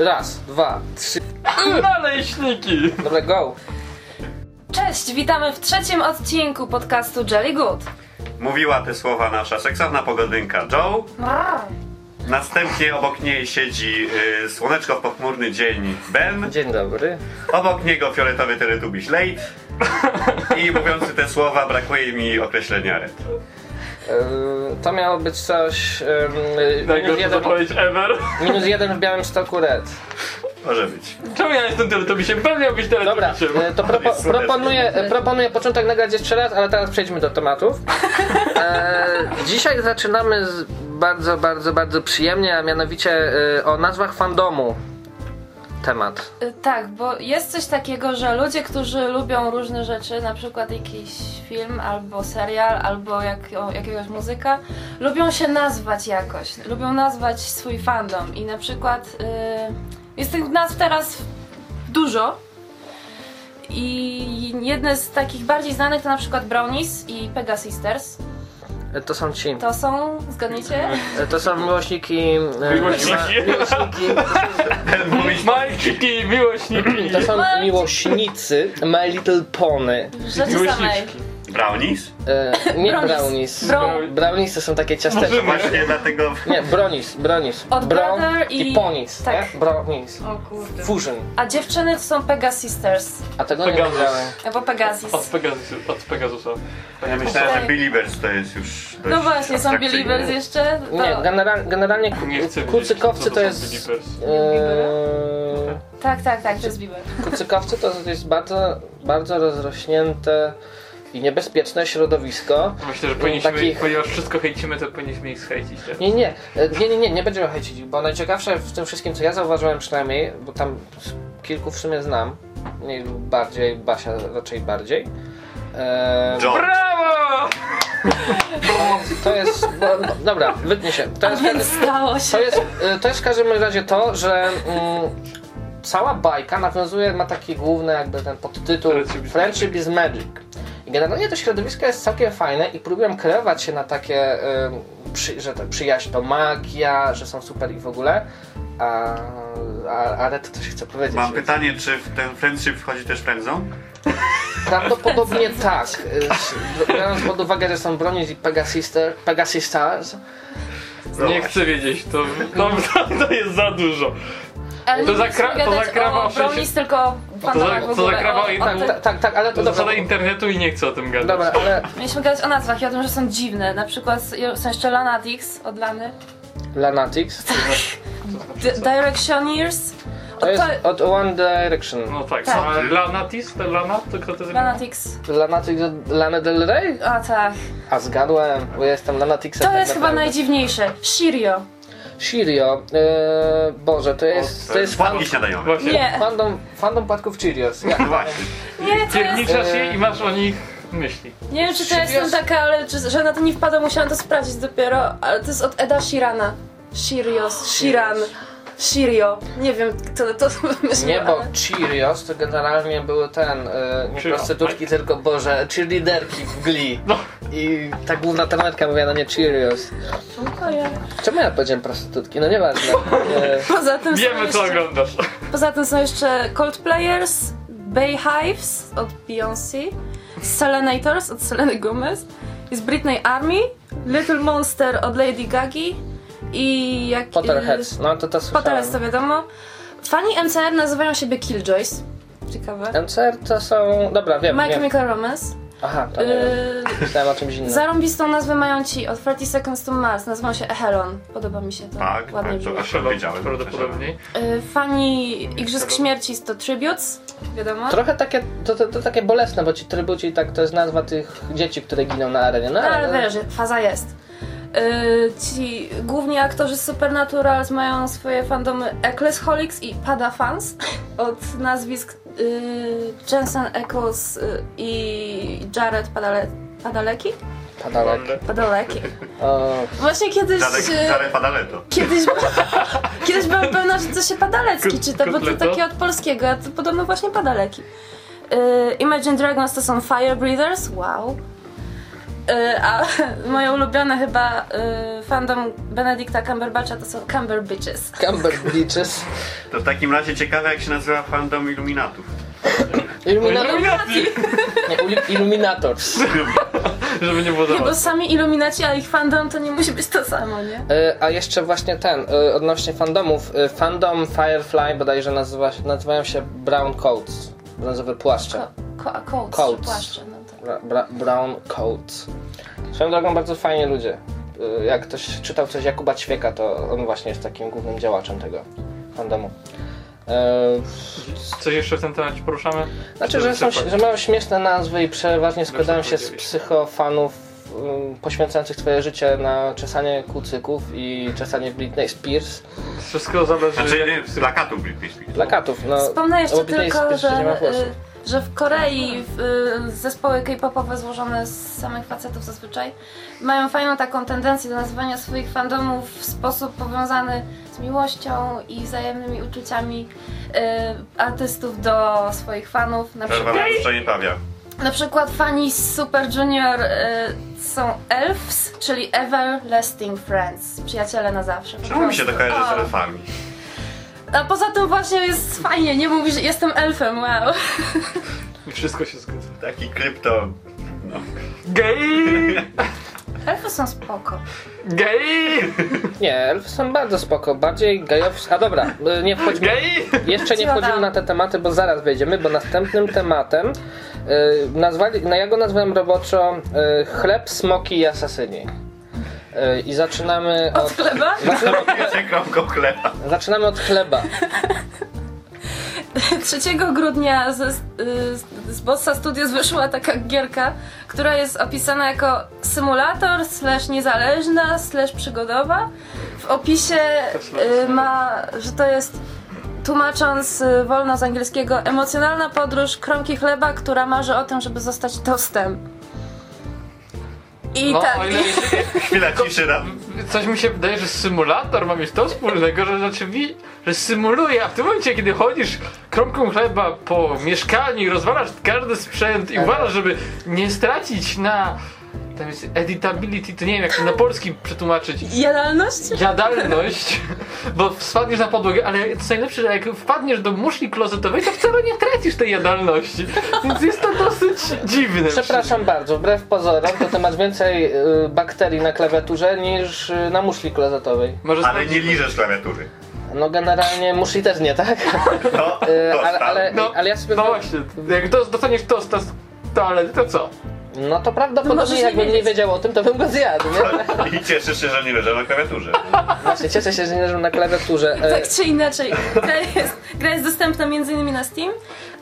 Raz, dwa, trzy. Naleśniki! Dobra, go. Cześć, witamy w trzecim odcinku podcastu Jelly Good. Mówiła te słowa nasza seksowna pogodynka Joe. Następnie obok niej siedzi y, słoneczko w pochmurny dzień Ben. Dzień dobry. Obok niego fioletowy teletubiś Late. I mówiący te słowa brakuje mi określenia Red. To miało być coś. minus, jeden, zapowiedź ever. minus jeden w białym stoku red. Może być. Czemu ja jestem teletubisiem? Ben miał być Dobra, teletubisiem. e, to propo, proponuję, e, proponuję początek nagrać jeszcze raz, ale teraz przejdźmy do tematów. E, dzisiaj zaczynamy z bardzo, bardzo, bardzo przyjemnie, a mianowicie o nazwach fandomu. Temat. Y, Tak, bo jest coś takiego, że ludzie, którzy lubią różne rzeczy, na przykład jakiś film, albo serial, albo jak, o, jakiegoś muzyka, lubią się nazwać jakoś, lubią nazwać swój fandom i na przykład y, jest tych nazw teraz dużo i jedne z takich bardziej znanych to na przykład Brownies i Pega Sisters. E, to są ci. To są, zgadnijcie? E, to są miłośniki. e, Miłośniki. miłośniki. Majki, miłośniki. To są miłośnicy My Little Pony. Rzeczy samej. Brownies. E, nie Brownies. brownies. Brown. Brownies to są takie ciasteczka. To właśnie dlatego Nie, bronis, bronis. Od Brown brother i i- ponis, tak. nie? Brownies. O kurde. Fusion. A dziewczyny to są Pega Sisters, A tego nie Pegasus. wiedziałem. albo Pegasus. Od, Pegasus, od Pegasusa. ja myślałem, Okej. że Believers to jest już No właśnie, są. Believers jeszcze. To... Nie, general, generalnie Nie kucykowcy to jest... Believers. Eee, Tak, tak, tak, to jest Bieber. kucykowcy to jest bardzo, bardzo rozrośnięte i niebezpieczne środowisko. Myślę, że powinniśmy, Takich- ponieważ wszystko hejcimy, to powinniśmy ich zhejcić. tak? Nie, nie, e, nie, nie, nie, nie będziemy hejcić, bo najciekawsze w tym wszystkim, co ja zauważyłem przynajmniej, bo tam kilku w sumie znam, mniej lub bardziej, Basia raczej bardziej. Eee, John. Brawo! to jest, no, no, dobra, wytnie się. To A jest, więc stało się. to jest, e, to jest w każdym razie to, że mm, cała bajka nawiązuje, ma taki główny jakby ten podtytuł Friendship is Friendship is Magic. Generalnie to środowisko jest całkiem fajne i próbują kreować się na takie, em, przy, że to przyjaźń to magia, że są super i w ogóle. A, a, a Red coś chce powiedzieć. Mam pytanie, czy w ten friendship wchodzi też friendzone? Prawdopodobnie tak. Y, Biorąc pod uwagę, że są Bronies i Pegasister, Pegasistars, Nie chcę wiedzieć, to, to, to jest za dużo. Ale to nie zakra- to zakrawa o Brownies, tylko o za- w to zakrawa o, tak- tak, tak, tak, ale to To dobra. internetu i nie chcę o tym gadać. Dobra, ale Mieliśmy gadać o nazwach i o tym, że są dziwne. Na przykład są jeszcze Lanatix od Lany. To D- co? Directioneers. to jest od One Direction. No tak, Tak. a Lanatis, to Lana, to kto to jest? Lanatix. Lanatix od Lana Del Rey? A tak. A zgadłem, bo ja jestem Lanatixem. To tak jest chyba najdziwniejsze. Shirio. Shirio, e, Boże, to jest, O, to jest fan, śniadaniowe. Nie, fandom, fandom płatków Cheerios. Ja. No właśnie. nie, to jest... Pierniczasz je e, i masz o nich myśli. Nie wiem, czy to jestem taka, ale czy, że na to nie wpadła, musiałam to sprawdzić dopiero, ale to jest od Eda Shirana. Shirios, Shiran, Shirio. Nie wiem, kto to wymyślił, Nie, bo ale... Cheerios to generalnie były ten, e, nie Cheerio. prostytutki, tylko Boże, cheerleaderki w Glee. No. I ta główna trenerka mówiła na nie Cheerios. Dziękuję. Czemu ja powiedziałem prostytutki? No nieważne. E, Poza tym są Wiemy co jeszcze, oglądasz. poza tym są jeszcze Coldplayers, Bayhives od Beyoncé, Selenators od Seleny Gomez, jest Britney Army, Little Monster od Lady Gagi i jak... Potterheads, no to to słyszałem. Potterheads to wiadomo. Fani MCR nazywają siebie Killjoys. Ciekawe. MCR to są... Dobra, wiem, My wiem. Chemical Romance. Aha, to nie wiem. Yy, Myślałem o czymś innym. zarąbistą nazwę mają ci od 30 Seconds to Mars. Nazywają się Echelon. Podoba mi się to. Tak, Ładnie tak, brzmi. to Echelon wiedziałem. Prawdopodobnie. Yy, fani Igrzysk Śmierci to Tributes. Wiadomo. Trochę takie, to, to, to takie bolesne, bo ci trybuci, tak, to jest nazwa tych dzieci, które giną na arenie. No, No ale wiesz, faza jest. Yy, ci główni aktorzy z Supernaturals mają swoje fandomy Ecclesholics i Pada Fans od nazwisk yy, Jensen Eccles yy, i Jared Padale Padaleki? Padalek. Padaleki. O, Właśnie kiedyś... Żadek padaleto. Kiedyś, kiedyś byłam pewna, że to się Padalecki czyta, bo to takie od polskiego, a to podobno właśnie Padaleki. Imagine Dragons to są Fire Breathers, wow. Y, a moje ulubione chyba y, fandom Benedicta Cumberbatcha to są Cumber Bitches. Camber Beaches. To w takim razie ciekawe jak się nazywa fandom Illuminatów. Illuminator. Illuminati! Nie. Żeby nie było za Nie, bo sami Illuminaci, a ich fandom to nie musi być to samo, nie? E, A jeszcze właśnie ten, odnośnie fandomów. Fandom Firefly bodajże nazywa, nazywają się Brown Coats. Brązowe płaszcze. Ko- ko- coats, Coats. płaszcze, no. Bra, bra, brown Coats. Swoją drogą bardzo fajni ludzie. E, Jak ktoś czytał coś Jakuba Ćwieka, to on właśnie jest takim głównym działaczem tego fandomu. E, Coś jeszcze w tym temacie poruszamy? Znaczy, że, są, że mają śmieszne nazwy i przeważnie składają się z psychofanów um, poświęcających swoje życie na czesanie kucyków i czesanie Britney Spears. Wszystko zależy Znaczy plakatów Britney Spears. Plakatów, no. Wspomnę jeszcze tylko, Spears że, że w Korei w, y, zespoły k-popowe złożone z samych facetów zazwyczaj mają fajną taką tendencję do nazywania swoich fandomów w sposób powiązany z miłością i wzajemnymi uczuciami y, artystów do swoich fanów. Na Przerwa przykład, na puszczenie pawia. na przykład fani z Super Junior y, są elfs, czyli Everlasting Friends, przyjaciele na zawsze. Czemu mi się to kojarzy z elfami? A poza tym właśnie jest fajnie, nie mówisz, że jestem elfem, wow. I wszystko się zgadza. Taki krypto... No. Gej! Elfy są spoko. Gej! Nie, elfy są bardzo spoko, bardziej gejowskie. A dobra, nie wchodźmy. Gej! Jeszcze nie wchodzimy na te tematy, bo zaraz wejdziemy, bo następnym tematem y, nazwali, no ja go nazwałem roboczo y, chleb, smoki i asasyni. Y, I zaczynamy Od od, chleba? zaczynamy, Wiecie kromką chleba. zaczynamy od chleba. 3 grudnia z, z, z Bossa Studios wyszła taka gierka, która jest opisana jako symulator, slash niezależna, slash przygodowa. W opisie y, ma, że to jest tłumacząc y, wolno z angielskiego emocjonalna podróż kromki chleba, która marzy o tym, żeby zostać tostem. I No, tak. o ile Chwila ciszy na... coś mi się wydaje, że symulator ma mieć to wspólnego, że rzeczywiście, że symuluje, a w tym momencie, kiedy chodzisz kromką chleba po mieszkaniu i rozwalasz każdy sprzęt i uważasz, żeby nie stracić na tam jest editability, to nie wiem jak to na polski przetłumaczyć. Jadalność? Jadalność, bo spadniesz na podłogę, ale co najlepsze, że jak wpadniesz do muszli klozetowej, to wcale nie tracisz tej jadalności. Więc jest to dosyć dziwne. Przepraszam bardzo, wbrew pozorom, to ty masz więcej y, bakterii na klawiaturze niż y, na muszli klozetowej. Może Ale nie liżesz klawiatury. No generalnie muszli też nie, tak? To, Y, ale, ale, No, ale ja sobie... no właśnie, jak do, dostaniesz tosta z toalety, to co? No to prawdopodobnie nie jakbym nie wiedzieć. wiedział o tym, to bym go zjadł, nie? I cieszysz się, że nie leżę na klawiaturze. Właśnie cieszę się, że nie leżą na klawiaturze. E, Tak czy inaczej, gra jest, gra jest dostępna m.in. na Steam.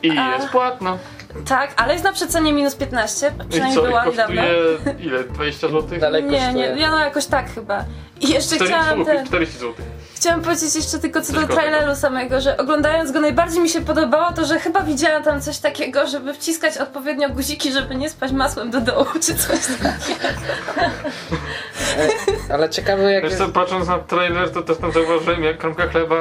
I A. jest płatno. Tak, ale jest na przecenie minus 15, I przynajmniej co, i była niedawno. kosztuje ile? 20 zł? Dalej Nie, kosztuje. nie, ja no jakoś tak chyba. I jeszcze 40 chciałam ten, 40 zł. chciałam powiedzieć jeszcze tylko co do traileru samego, że oglądając go najbardziej mi się podobało to, że chyba widziałam tam coś takiego, żeby wciskać odpowiednio guziki, żeby nie spać masłem do dołu, czy coś takiego. Ale ciekawe jak Wiesz co, patrząc na trailer, to też tam zauważyłem, jak kromka chleba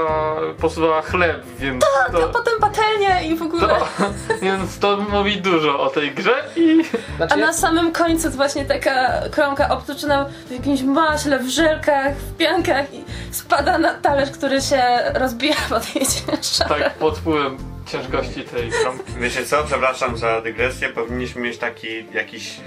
posuwała chleb, więc to, Potem patelnia i w ogóle. to, więc to mówi dużo o tej grze i Znaczy, A na samym końcu to właśnie taka kromka obtuczona w jakimś maśle, w żelkach, w piankach i spada na talerz, który się rozbija pod jej ciężarem. tak pod wpływem ciężkości tej kromki. Wiecie co, przepraszam za dygresję, powinniśmy mieć taki jakiś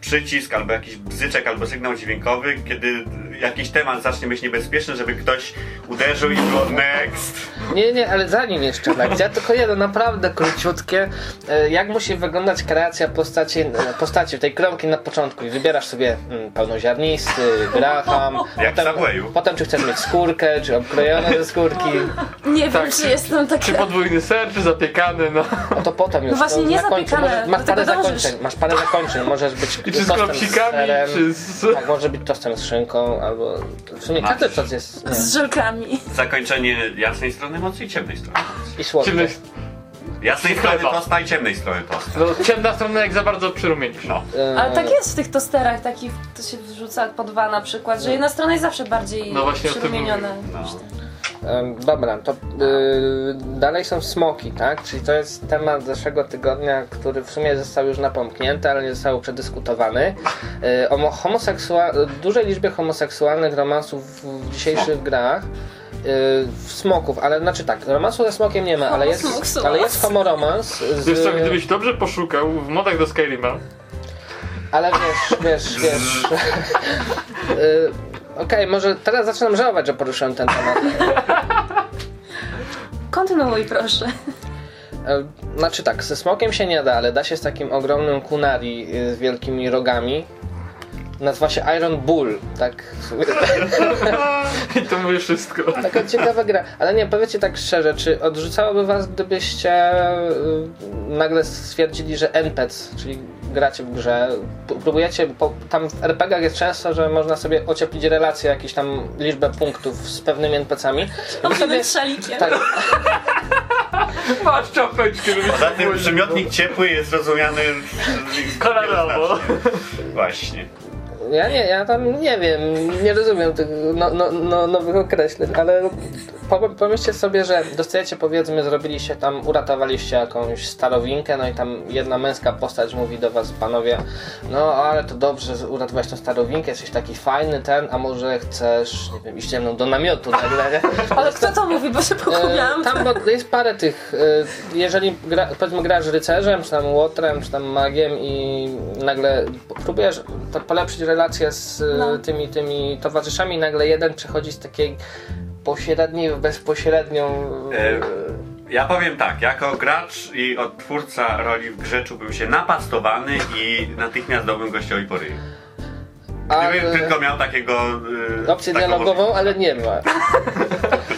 przycisk, albo jakiś bzyczek, albo sygnał dźwiękowy, kiedy jakiś temat zacznie być niebezpieczny, żeby ktoś uderzył i było next. Nie, nie, ale zanim jeszcze tak, ja tylko jedno naprawdę króciutkie. E, Jak musi wyglądać kreacja postaci, e, postaci tej kromki na początku i wybierasz sobie mm, pełnoziarnisty, graham, Jak w potem, Subwayu. potem czy chcesz mieć skórkę, czy obkrojone ze skórki, Nie Tak, wiem, czy czy- jestem taka... Czy podwójny ser, czy zapiekany, no. no to potem już No właśnie, to nie zapiekane, masz parę zakończeń, masz parę zakończeń, możesz być I czy z klopsikami, czy z... Tak, może być tostem z szynką, albo w sumie każdy tos jest nie, Z żelkami. Zakończenie jasnej strony mocy i ciemnej strony mocy. i słodkie. Jasnej strony tosta i ciemnej strony tosta. no ciemna strona jak za bardzo przyrumienisz. No. Ale tak jest w tych tosterach, takich, to się wrzuca po dwa na przykład, że jedna strona jest zawsze bardziej No właśnie o tym przyrumieniona. mówię. No. Dobra, to y, dalej są smoki, tak? Czyli to jest temat zeszłego tygodnia, który w sumie został już napomknięty, ale nie został przedyskutowany. Y, o mo- homoseksua- dużej liczbie homoseksualnych romansów w dzisiejszych grach. y, W smoków, ale znaczy tak, romansu ze smokiem nie ma, ale jest, ale jest homoromans. Wiesz co, Z, gdybyś dobrze poszukał w modach do Skyrima, ale wiesz, wiesz, wiesz. Okej, może teraz zaczynam żałować, że poruszyłem ten temat. Kontynuuj proszę. E, Znaczy tak, ze smokiem się nie da, ale da się z takim ogromnym kunari y, z wielkimi rogami. Nazywa się Iron Bull, tak. i to mówi wszystko. Taka ciekawa gra. Ale nie, powiedzcie tak szczerze, czy odrzucałoby was, gdybyście y, nagle stwierdzili, że NPC, czyli gracie w grze, próbujecie, tam w RPG jest często, że można sobie ocieplić relacje, jakieś tam liczbę punktów z pewnymi NPC-ami. Wy Robimy szalikiem. tak, Masz czapeczkę, żeby Poza tym przymiotnik ciepły jest rozumiany Kolorowo. Właśnie. Ja nie, ja tam nie wiem, nie rozumiem tych no, no, no, nowych określeń, ale po- pomyślcie sobie, że dostajecie powiedzmy, zrobiliście tam, uratowaliście jakąś starowinkę, no i tam jedna męska postać mówi do was, panowie, no ale to dobrze, że uratowałeś tą starowinkę, jesteś taki fajny ten, a może chcesz, nie wiem, iść ze mną do namiotu nagle, nie? Ale kto to mówi, bo się pogubiłam. E, Tam bo jest parę tych, e, jeżeli gra, powiedzmy grasz rycerzem, czy tam łotrem, czy tam magiem i nagle próbujesz to polepszyć relacje z e, No. tymi, tymi towarzyszami, nagle jeden przechodzi z takiej pośredniej w bezpośrednią... E, Ja powiem tak, jako gracz i odtwórca roli w grze czułbym się napastowany i natychmiast dałbym gościowi po ryju. Gdybym ale, tylko miał takiego... e, opcję dialogową, ale nie ma.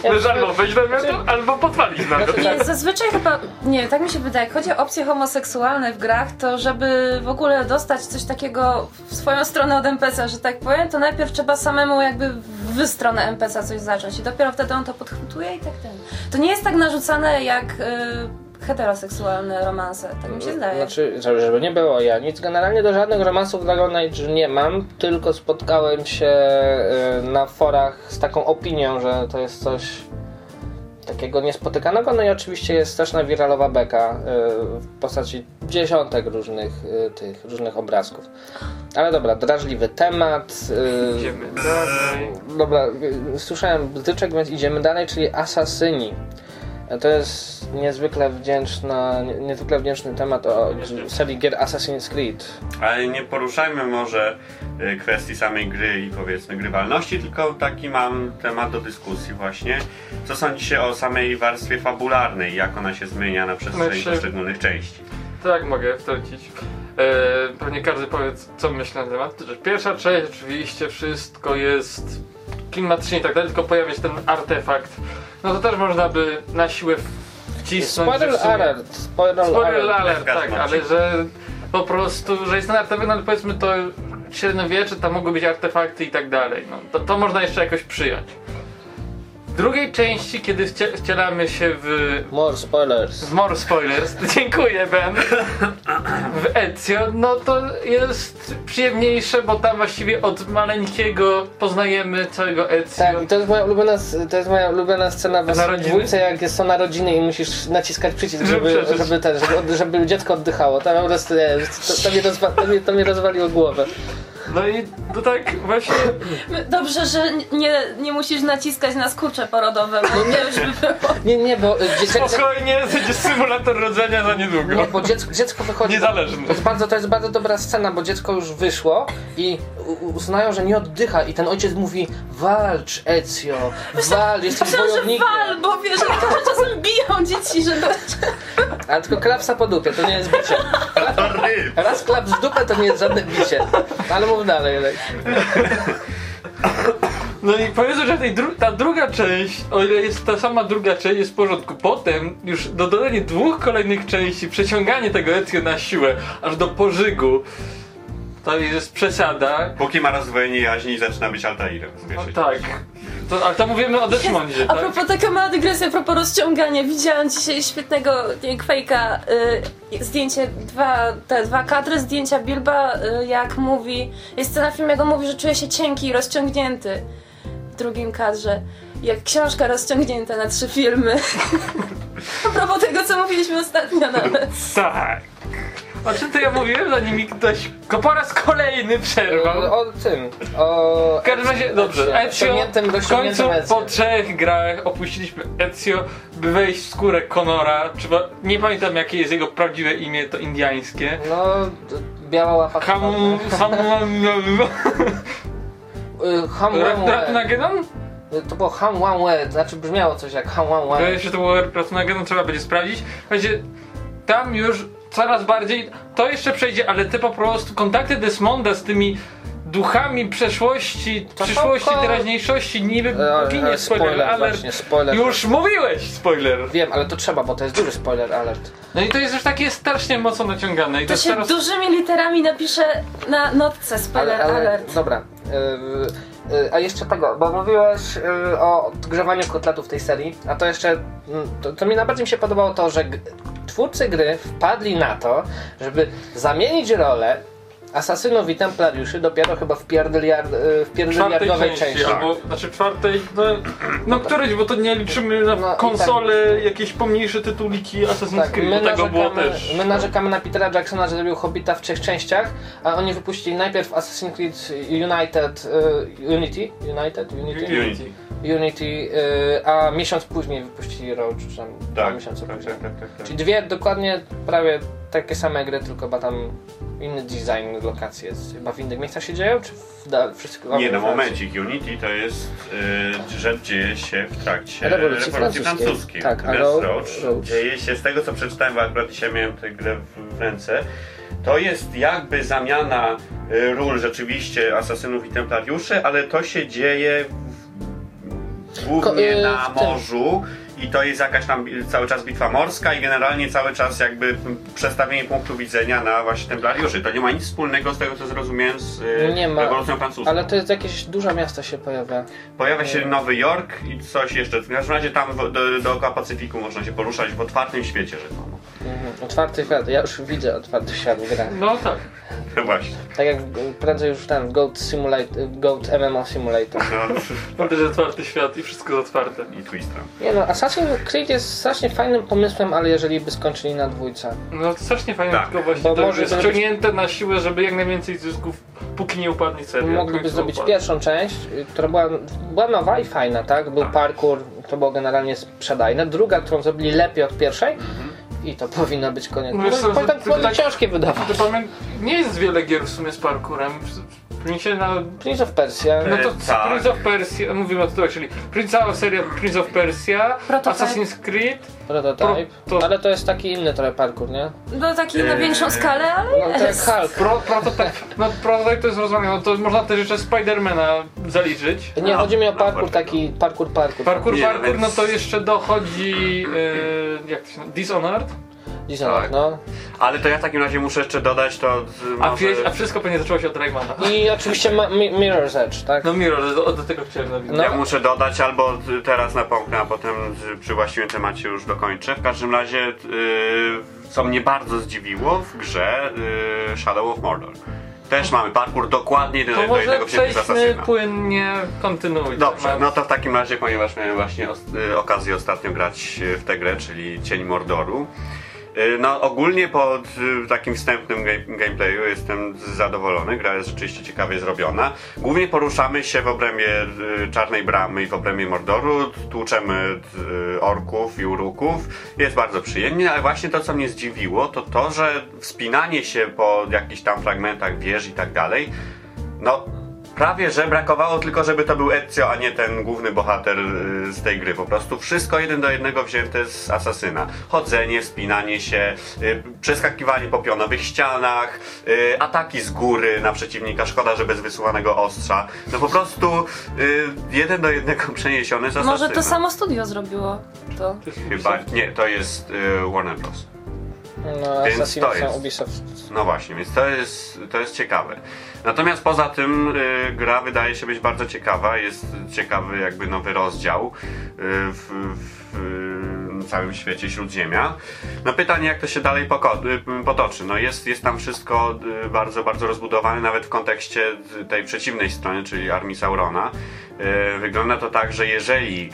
Możesz albo wejść do miotu, albo podpalić na to. Nie, zazwyczaj chyba, nie, tak mi się wydaje, jak chodzi o opcje homoseksualne w grach, to żeby w ogóle dostać coś takiego w swoją stronę od NPC, że tak powiem, to najpierw trzeba samemu jakby w stronę NPC coś zacząć i dopiero wtedy on to podchwytuje i tak ten. To nie jest tak narzucane jak y, heteroseksualne romanse, tak mi się zdaje. Znaczy, żeby, żeby nie było, ja nic generalnie do żadnych romansów Dragon Age nie mam, tylko spotkałem się e, na forach z taką opinią, że to jest coś takiego niespotykanego, no i oczywiście jest też na wiralowa beka e, w postaci dziesiątek różnych e, tych różnych obrazków. Ale dobra, drażliwy temat. Idziemy dalej. Dobra, y, słyszałem bzyczek, więc idziemy dalej, czyli asasyni. To jest niezwykle wdzięczna, nie- niezwykle wdzięczny temat o serii gier Assassin's Creed. Ale nie poruszajmy może e, kwestii samej gry i powiedzmy grywalności, tylko taki mam temat do dyskusji właśnie. Co sądzicie o samej warstwie fabularnej, jak ona się zmienia na przestrzeni Znaczy- poszczególnych części? Tak, mogę wtrącić. E, pewnie każdy powie, co myśli na temat. Że Pierwsza część oczywiście wszystko jest klimatycznie i tak dalej, tylko pojawia się ten artefakt. No to też można by na siłę wcisnąć. Spoiler sumie- alert! Spoiler, Spoiler alert! tak, ale że po prostu, że jest ten artefakt, no ale powiedzmy to średniowiecze, tam mogły być artefakty i tak dalej. No, to, to można jeszcze jakoś przyjąć. W drugiej części, kiedy wcie, wcielamy się w More spoilers. w More Spoilers, dziękuję Ben, w Ezio, no to jest przyjemniejsze, bo tam właściwie od maleńkiego poznajemy całego Ezio. Tak, i to jest moja ulubiona, to jest moja ulubiona scena w dwójce, jak jest to narodziny i musisz naciskać przycisk, Żeby żeby, żeby, ten, żeby, żeby dziecko oddychało. To po prostu, nie, to, to, mnie rozwa, to, mnie, to mnie rozwaliło głowę. No i to tak właśnie, Dobrze, że nie, nie musisz naciskać na skurcze porodowe, bo nie już by było. Nie, nie, bo y, dziecko, spokojnie, będzie symulator rodzenia za niedługo. Nie, bo dziecko, dziecko wychodzi. Niezależny. To jest, bardzo, to jest bardzo dobra scena, bo dziecko już wyszło i uznają, że nie oddycha i ten ojciec mówi walcz Ezio, walcz, jesteś wojownikiem. wal, bo wiesz, niektórzy czasem biją dzieci, żeby... Ale tylko klapsa po dupie, to nie jest bicie. Raz klaps w dupę to nie jest żadne bicie. Ale mów dalej. No i powiedzmy, że tej dru- ta druga część, o ile jest ta sama druga część, jest w porządku. Potem już do dodania dwóch kolejnych części, przeciąganie tego Ezio na siłę, aż do pożygu, to jest przesada. Póki ma rozdwojenie jaźni, zaczyna być Altairem. No, tak. To, ale to mówimy o Desmondzie, A tak? propos taka mała dygresja, a propos rozciągania. Widziałam dzisiaj świetnego Quake'a, y, zdjęcie, dwa, te dwa kadry zdjęcia Bilba, y, jak mówi, jest scena w filmie, jak on mówi, że czuje się cienki i rozciągnięty w drugim kadrze. jak książka rozciągnięta na trzy filmy. A propos tego, co mówiliśmy ostatnio nawet. Tak. O czym to ja mówiłem, zanim mi ktoś ko- po raz kolejny przerwał. O tym, o... W każdym razie, dobrze, Ezio, w końcu po trzech grach opuściliśmy Ezio, by wejść w skórę Conora. Trzeba, nie pamiętam jakie jest jego prawdziwe imię, to indiańskie. No, biała łapa. Ham... Ham... Y, Ratnageddon? To było Ham Wang We, znaczy brzmiało coś jak Ham Wang Wydaje We. się, że to było Ratnageddon, trzeba będzie sprawdzić. Będzie tam już coraz bardziej, to jeszcze przejdzie, ale te po prostu kontakty Desmonda z tymi duchami przeszłości, To przyszłości, tylko- teraźniejszości, niby E, ale- ginie spoiler, spoiler, alert. właśnie, spoiler. Już mówiłeś spoiler! Wiem, ale to trzeba, bo to jest duży spoiler alert. No i to jest już takie strasznie mocno naciągane i to, To się teraz... dużymi literami napisze na notce, spoiler Ale, ale alert. dobra. Y, y, a jeszcze tego, bo mówiłeś y, o odgrzewaniu kotletów w tej serii, a to jeszcze, mm, to, to mi najbardziej mi się podobało to, że twórcy gry wpadli na to, żeby zamienić rolę asasynów i templariuszy dopiero chyba w pierdyliard, y, w pierdyliardowej części, części. albo, znaczy czwartej, no, no którejś, bo to nie liczymy na No i konsole, jakieś pomniejsze tytułiki Assassin's Tak, Creed, tego było narzekamy, też. my narzekamy na Petera Jacksona, że zrobił Hobbita w trzech częściach, a oni wypuścili najpierw Assassin's Creed United, y, Unity, United, Unity, Unity. Unity, y, a miesiąc później wypuścili Roach, czy tam dwa Tak, miesiące tak, później. tak, tak, tak, tak. Czyli dwie dokładnie prawie takie same gry, tylko chyba tam inny design lokacji jest. Chyba w innych miejscach się dzieją, czy w da, wszystko? Nie, no w momencik. Unity to jest y, rzecz dzieje się w trakcie Rewolucji rewolucji, francuskiej. Tak, Natomiast Roach- dzieje się, z tego co przeczytałem, bo akurat dzisiaj miałem tę grę w, ręce, to jest jakby zamiana y, ról rzeczywiście asasynów i templariuszy, ale to się dzieje głównie Ko- y, na w tym- morzu. I to jest jakaś tam cały czas bitwa morska i generalnie cały czas jakby przestawienie punktu widzenia na właśnie templariuszy. To nie ma nic wspólnego z tego co zrozumiałem z y, Nie ma, rewolucją francuską. ale to jest jakieś duże miasto się pojawia. Pojawia się Nowy Jork i coś jeszcze. W każdym razie tam do, dookoła Pacyfiku można się poruszać w otwartym świecie rzekomo. Mhm. Otwarty świat, ja już widzę otwarty świat w grach. No tak. No właśnie. Tak jak prędzej już ten Goat Simulator, Goat MMO Simulator. No, Mam też otwarty świat i wszystko jest otwarte. I Twister. Nie no, Assassin's Creed jest strasznie fajnym pomysłem, ale jeżeli by skończyli na dwójce. No to strasznie fajne, Tak. tylko właśnie Bo to może jest zrobić- ściągnięte na siłę, żeby jak najwięcej zysków, póki nie upadnie seria. Mogliby zrobić upadnie. pierwszą część, y, która była, była nowa i fajna, tak? Był parkour, to było generalnie sprzedajne. Druga, którą zrobili lepiej od pierwszej i to powinno być koniec. No No, to- tak, to ciężkie wydawać. To. Nie jest wiele gier w sumie z parkurem. Się na... Prince of Persia. No to E, tak. Prince of Persia, mówimy o tytułach, czyli Prince, cała seria Prince of Persia, Prototype. Assassin's Creed, Prototype. Pro- to- Ale to jest taki inny trochę parkour, nie? No taki na większą skalę, ale No jest. Hulk. Pro, prototype, no prototype to jest rozwiązane, no to można też jeszcze Spidermana zaliczyć. Nie, No, chodzi mi o no, parkour, taki parkour, parkour. Parkour, parkour, no to jeszcze dochodzi, yy, jak to się nazywa, Dishonored, Dishonored, Tak. no. Ale to ja w takim razie muszę jeszcze dodać to. a, może... a wszystko pewnie zaczęło się od Raymana. I oczywiście ma, mi, Mirror's Edge, tak? No Mirror, do, do tego chciałem nawiązać. No. Ja muszę dodać, albo teraz napomknę, a potem przy właściwym temacie już dokończę. W każdym razie, yy, co mnie bardzo zdziwiło w grze yy, Shadow of Mordor. Też mamy parkour dokładnie do może jednego przejdźmy Asasyna. płynnie, kontynuuj. Dobrze, no to w takim razie, ponieważ miałem właśnie y, okazję ostatnio grać w tę grę, czyli Cień Mordoru. Y, No ogólnie po y, takim wstępnym game- gameplayu jestem zadowolony, gra jest rzeczywiście ciekawie zrobiona. Głównie poruszamy się w obrębie y, Czarnej Bramy i w obrębie Mordoru, tłuczemy y, orków i uruków. Jest bardzo przyjemnie, ale właśnie to co mnie zdziwiło to to, że wspinanie się po jakichś tam fragmentach wież i tak dalej, no Prawie, że brakowało tylko, żeby to był Ezio, a nie ten główny bohater y, z tej gry. Po prostu wszystko jeden do jednego wzięte z Asasyna. Chodzenie, wspinanie się, y, przeskakiwanie po pionowych ścianach, y, ataki z góry na przeciwnika. Szkoda, że bez wysuwanego ostrza. No po prostu jeden do jednego przeniesione z Asasyna. Może to samo studio zrobiło to. Chyba, nie, to jest Warner Bros. No, Więc Assassin's to jest- Ubisoft. No właśnie, więc to jest, to jest ciekawe. Natomiast poza tym y, gra wydaje się być bardzo ciekawa. Jest ciekawy jakby nowy rozdział y, w, w, w całym świecie Śródziemia. No pytanie jak to się dalej y, potoczy. No jest, jest tam wszystko y, bardzo, bardzo rozbudowane nawet w kontekście tej przeciwnej strony, czyli armii Saurona. Y, Wygląda to tak, że jeżeli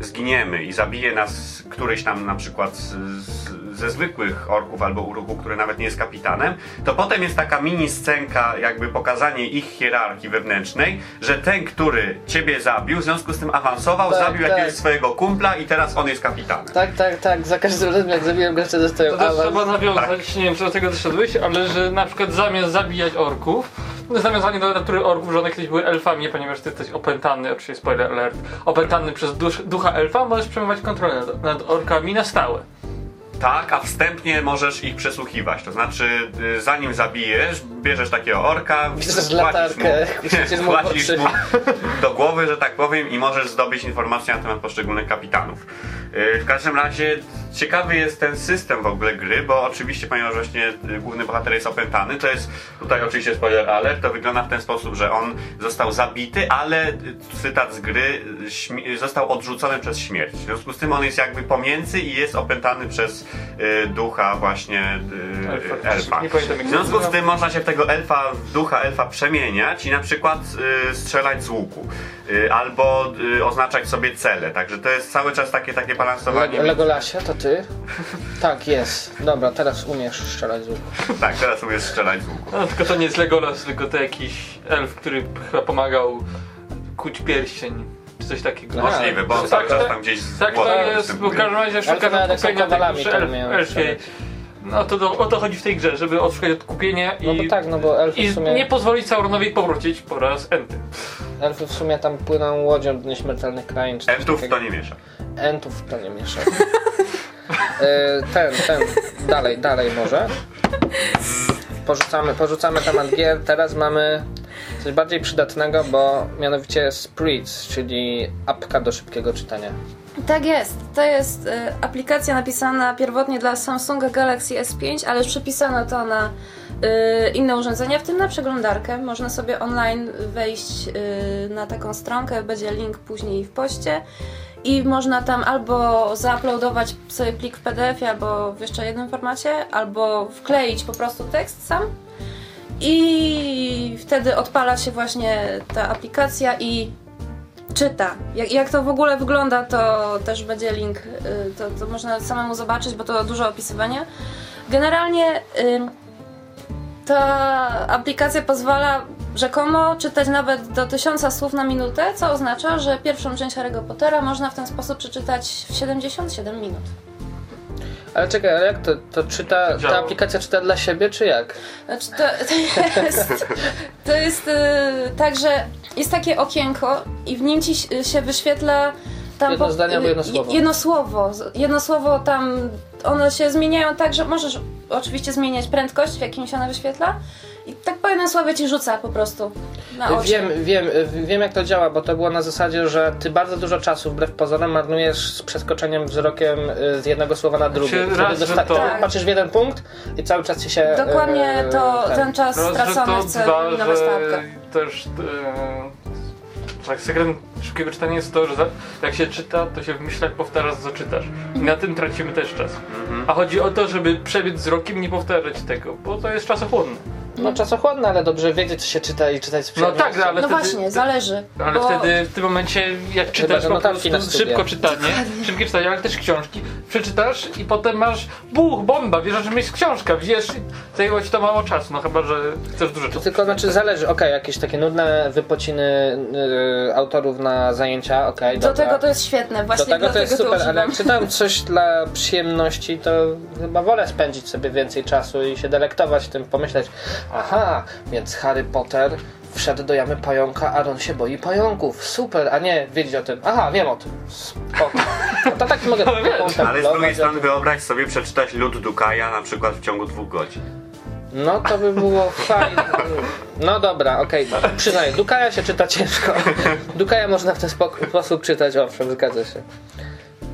y, zginiemy i zabije nas któryś tam na przykład z, z, ze zwykłych orków albo uruchu, który nawet nie jest kapitanem, to potem jest taka mini scenka, jakby pokazanie ich hierarchii wewnętrznej, że ten, który ciebie zabił, w związku z tym awansował, Tak, zabił tak. jakiegoś swojego kumpla i teraz on jest kapitanem. Tak, tak, tak. Za każdym razem jak zabiłem gracze dostają To też trzeba nawiązać, nie wiem czy do tego doszedłeś, ale że na przykład zamiast zabijać orków, jest nawiązanie do natury orków, że one kiedyś były elfami, ponieważ ty jesteś opętany, oczywiście spoiler alert, opętany przez dusz, ducha elfa, możesz przejmować kontrolę nad, nad orkami na stałe. Tak, a wstępnie możesz ich przesłuchiwać. To znaczy, y, zanim zabijesz, bierzesz takiego orka, Bierzesz latarkę, mu płacisz mu do głowy, że tak powiem, i możesz zdobyć informacje na temat poszczególnych kapitanów. Y, W każdym razie ciekawy jest ten system w ogóle gry, bo oczywiście, ponieważ właśnie y, główny bohater jest opętany, to jest tutaj oczywiście spoiler alert, to wygląda w ten sposób, że on został zabity, ale y, cytat z gry, został odrzucony przez śmierć. W związku z tym on jest jakby pomiędzy i jest opętany przez y, ducha właśnie y, Elfa. W związku z tym można się w tego elfa, ducha elfa przemieniać i na przykład y, strzelać z łuku. Albo oznaczać sobie cele. Także to jest cały czas takie, takie balansowanie. Le Legolasie, to ty? tak, jest. Dobra, teraz umiesz strzelać z łuku. Tak, teraz umiesz strzelać z łuku. No tylko to nie jest Legolas, tylko to jakiś elf, który chyba pomagał kuć pierścień, czy coś takiego. Możliwe, bo on tak, cały czas tak. tam gdzieś Tak to głową jest, bo w każdym razie są odkupienia kowalami, tej duszy elfiej. No to, to o to chodzi w tej grze, żeby odszukać odkupienie i, No bo tak, no bo elfy i w sumie, nie pozwolić Sauronowi powrócić po raz enty. elfy w sumie tam płyną łodzią do nieśmiertelnych krain. czy Entów takiego. to nie miesza. Entów to nie miesza. E, ten, ten, dalej, dalej może. Porzucamy, porzucamy temat gier. Teraz mamy coś bardziej przydatnego, bo mianowicie Spritz, czyli apka do szybkiego czytania. Tak jest. To jest y, aplikacja napisana pierwotnie dla Samsunga Galaxy S5, ale już przepisano to na y, inne urządzenia, w tym na przeglądarkę. Można sobie online wejść y, na taką stronkę, będzie link później w poście. I można tam albo zauploadować sobie plik w PDF-ie, albo w jeszcze jednym formacie, albo wkleić po prostu tekst sam. I wtedy odpala się właśnie ta aplikacja i czyta. Jak, jak to w ogóle wygląda, to też będzie link, y, to, to można samemu zobaczyć, bo to dużo opisywania. Generalnie ta aplikacja pozwala rzekomo czytać nawet do tysiąca słów na minutę, co oznacza, że pierwszą część Harry'ego Pottera można w ten sposób przeczytać w 77 minut. Ale czekaj, ale jak to, to czyta, ta aplikacja czyta dla siebie, czy jak? Znaczy to, to jest, to jest y, tak, że jest takie okienko i w nim ci się- się wyświetla tam Jedno zdanie albo jedno słowo. Jedno słowo. Jedno słowo tam one się zmieniają tak, że możesz oczywiście zmieniać prędkość, w jakim się ona wyświetla. I tak po jednym słowie ci rzuca po prostu na oczy. Wiem, wiem, wiem jak to działa, bo to było na zasadzie, że ty bardzo dużo czasu wbrew pozorom marnujesz z przeskoczeniem wzrokiem y, z jednego słowa na drugie. Wtedy raz, dosta- to- wtedy patrzysz w jeden punkt i cały czas ci się... Dokładnie y, to, ten czas Raz, stracony to nowa że stawka. też e, tak, sekretem szybkiego czytania jest to, że za, jak się czyta, to się w myślach powtarza, co czytasz. I na tym tracimy też czas. Mhm. A chodzi o to, żeby przebiec wzrokiem, nie powtarzać tego, bo to jest czasochłonne. No czasochłonne, ale dobrze wiedzieć co się czyta i czytać z No tak, przyjemnością. ale No wtedy, właśnie, zależy. Ale bo wtedy w tym momencie, jak czytasz że po notatki na prostu studia. szybko czytanie, szybkie czytanie, ale też książki, przeczytasz i potem masz buch, bomba, wiesz, że jest książka, wiesz, i zajęło ci to mało czasu, no chyba, że chcesz dużo To czasu. tylko znaczy zależy, okej, jakieś takie nudne wypociny y, autorów na zajęcia, okej, do dobra. tego to jest świetne, Do właśnie tego to dlatego jest super, ale używam. jak czytam coś dla przyjemności, to chyba wolę spędzić sobie więcej czasu i się delektować tym, pomyśleć, aha, więc Harry Potter wszedł do jamy pająka, a Ron się boi pająków, super, a nie wiedzieć o tym, aha, wiem o tym, spoko. No to tak mogę Ale wiesz, Ale z drugiej strony wyobraź sobie przeczytać Lud Dukaja na przykład w ciągu dwóch godzin. No to by było fajne. No dobra, okej, przyznaję, Dukaja się czyta ciężko. Dukaja można w ten sposób czytać, owszem, zgadza się.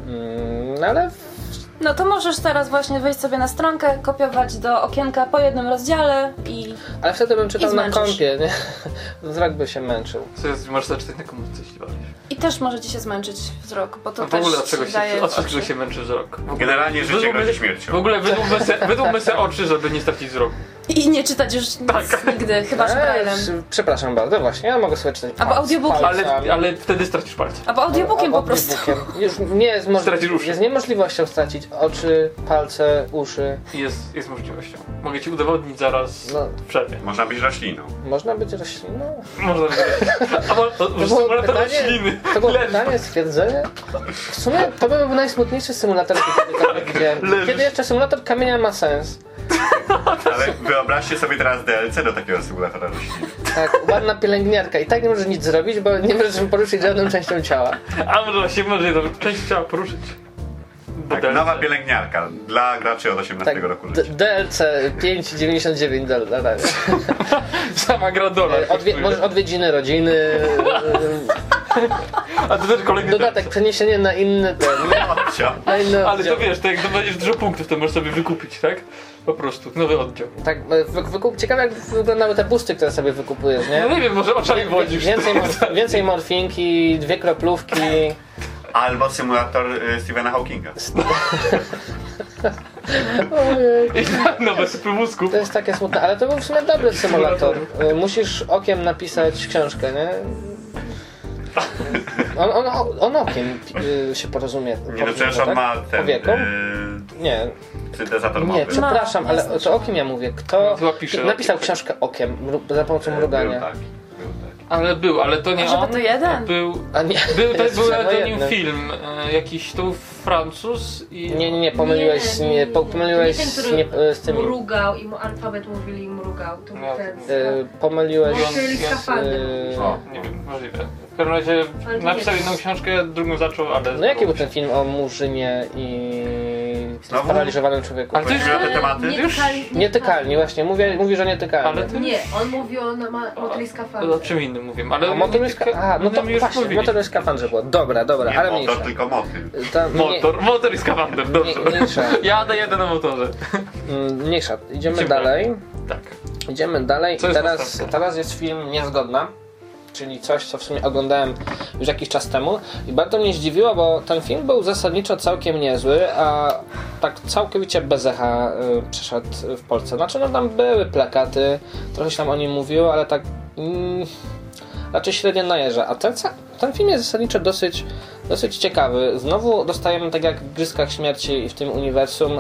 Mm, ale No to możesz teraz właśnie wejść sobie na stronkę, kopiować do okienka po jednym rozdziale i Ale wtedy bym czytał na kompie, nie? Wzrok by się męczył. Co jest, możesz zaczytać na komórce, jeśli bawisz. i też możecie się zmęczyć wzrok, bo to A w ogóle też od czego, się, daje od w czego się męczy wzrok? W ogóle- Generalnie życie Wydłubmy- grozi śmiercią. W ogóle wydłubmy se, wydłubmy se oczy, żeby nie stracić wzroku. I nie czytać już Tak. nic nigdy, chyba że Eee, braillem. Przepraszam bardzo, właśnie, ja mogę sobie czytać Albo audiobookiem. Ale, ale wtedy stracisz palce. Albo audiobookiem po prostu. Już nie jest, moż- Stracisz uszy. jest niemożliwością stracić oczy, palce, uszy. Jest, jest możliwością. Mogę ci udowodnić zaraz No. w przerwie. Można być rośliną. Można być rośliną? Można być. A mo- to, To symulator pytanie, rośliny. to było Leżysz. pytanie, stwierdzenie. W sumie to by był najsmutniejszy symulator, jaki kiedykolwiek widziałem. Kiedy jeszcze symulator kamienia ma sens. Ale wyobraźcie sobie teraz DLC do takiego symulatora rośliny. Tak, ładna pielęgniarka i tak nie możesz nic zrobić, bo nie możesz poruszyć żadną częścią ciała. A może właśnie może jedną część chciała poruszyć. Tak, DLC. nowa pielęgniarka dla graczy od 18 Tak, roku życia. DLC 5,99 dolarów. Sama gra dolar. Odwie- kosztuje. możesz odwiedziny rodziny, A to też kolejny dodatek, przeniesienie na inny ten, inny Ale to wiesz, to jak zdobędziesz dużo punktów, to możesz sobie wykupić, tak? Po prostu, nowy oddział. Tak, wy, wykup, ciekawe jak wyglądały te busty, które sobie wykupujesz, nie? No nie wiem, może oczami wodzisz. Więcej, mor- więcej morfinki, dwie kroplówki. Albo symulator y, Stephena Hawkinga. Ojej. Nowe mózgów. To jest takie smutne, ale to był w sumie dobry symulator. Y, Musisz okiem napisać książkę, nie? On, on, on okiem y, się porozumie. Nie no, przecież on tak? ma ten Powieką? y, Nie, syntezator nie, mowy. przepraszam, ale to o kim ja mówię? Kto pisze napisał książkę okiem za pomocą Był mrugania? taki, był taki. Ale był, ale to nie A żeby on. to jeden? Był, A nie, był, to, jest był na nim film. E, jakiś był Francuz i... Nie, nie, nie, pomyliłeś, nie, nie, po- pomyliłeś nie ten, który nie, z tymi. Mrugał i mu alfabet mówili i mrugał. To był No, ten. Y, pomyliłeś Może czyli z, y, O, nie wiem, możliwe. W każdym razie Ale to napisał nie- jedną książkę, drugą zaczął, ale... No jaki był ten film o Murzynie i Znowu? sparaliżowanym człowieku? Ale to już... Chodźmy na te tematy? Nietykalni. Nietykalni, właśnie, mówię, mówi, że nietykalni. Ale to Nie, on mówi o ma- motyli O czym innym mówimy, ale... Jest tylko- A, no to już właśnie, jest skafandrze było. Dobra, dobra, Nie ale motor, mniejsza. tylko motyl. Ta, Motor, motor i skafander, dobrze. Nie- mniejsza. Jadę, jadę na motorze. Mm, Mniejsza. Idziemy Idziemy dalej. Tak. Idziemy dalej. Co teraz, teraz jest film Niezgodna. Czyli coś, co w sumie oglądałem już jakiś czas temu i bardzo mnie zdziwiło, bo ten film był zasadniczo całkiem niezły, a tak całkowicie bez echa y, przeszedł w Polsce. Znaczy, no tam były plakaty, trochę się tam o nim mówiło, ale tak mm, raczej średnio najeżdża. A ten, ten film jest zasadniczo dosyć, dosyć ciekawy. Znowu dostajemy, tak jak w Gryzkach Śmierci i w tym uniwersum,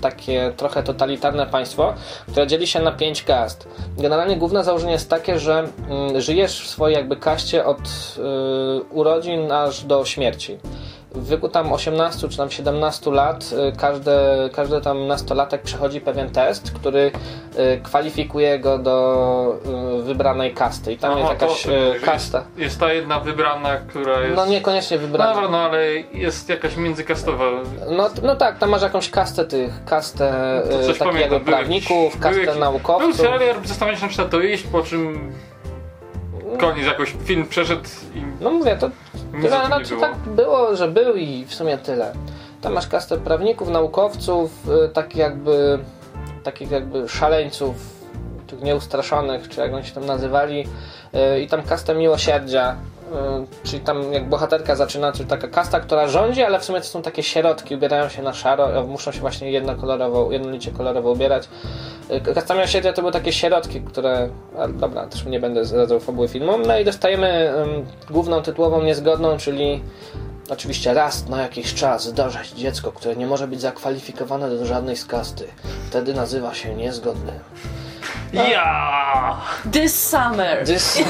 takie trochę totalitarne państwo, które dzieli się na pięć kast. Generalnie główne założenie jest takie, że ym, żyjesz w swojej jakby kaście od y, urodzin aż do śmierci. W wieku tam 18 czy tam 17 lat y, każdy, każdy tam nastolatek przechodzi pewien test, który y, kwalifikuje go do y, wybranej kasty. I tam Aha, jest jakaś to kasta. Jest ta jedna wybrana, która jest... No niekoniecznie wybrana. Dobra, no ale jest jakaś międzykastowa. No, no tak, tam masz jakąś kastę tych, kastę pamiętam. Były prawników, kastę były jakieś- Był naukowców. serial, zastanawiam się na przykład to iść, po czym koniec, jakoś film przeszedł i No mówię, to nic tyle, o tym nie znaczy było. tak było, że był i w sumie tyle. Tam masz kastę prawników, naukowców, y, takich jakby takich jakby szaleńców, tych nieustraszonych, czy jak oni się tam nazywali, y, i tam kastę miłosierdzia, czyli tam jak bohaterka zaczyna, czyli taka kasta, która rządzi, ale w sumie to są takie sierotki, ubierają się na szaro, y, muszą się właśnie jednokolorowo, jednolicie kolorowo ubierać. Y, Kasta miłosierdzia to były takie sierotki, które, dobra, też nie będę zdradzał fabuły filmu, no i dostajemy główną tytułową niezgodną, czyli Oczywiście raz na jakiś czas zdarza się dziecko, które nie może być zakwalifikowane do żadnej z kasty. Wtedy nazywa się niezgodny. Ja! This summer. This...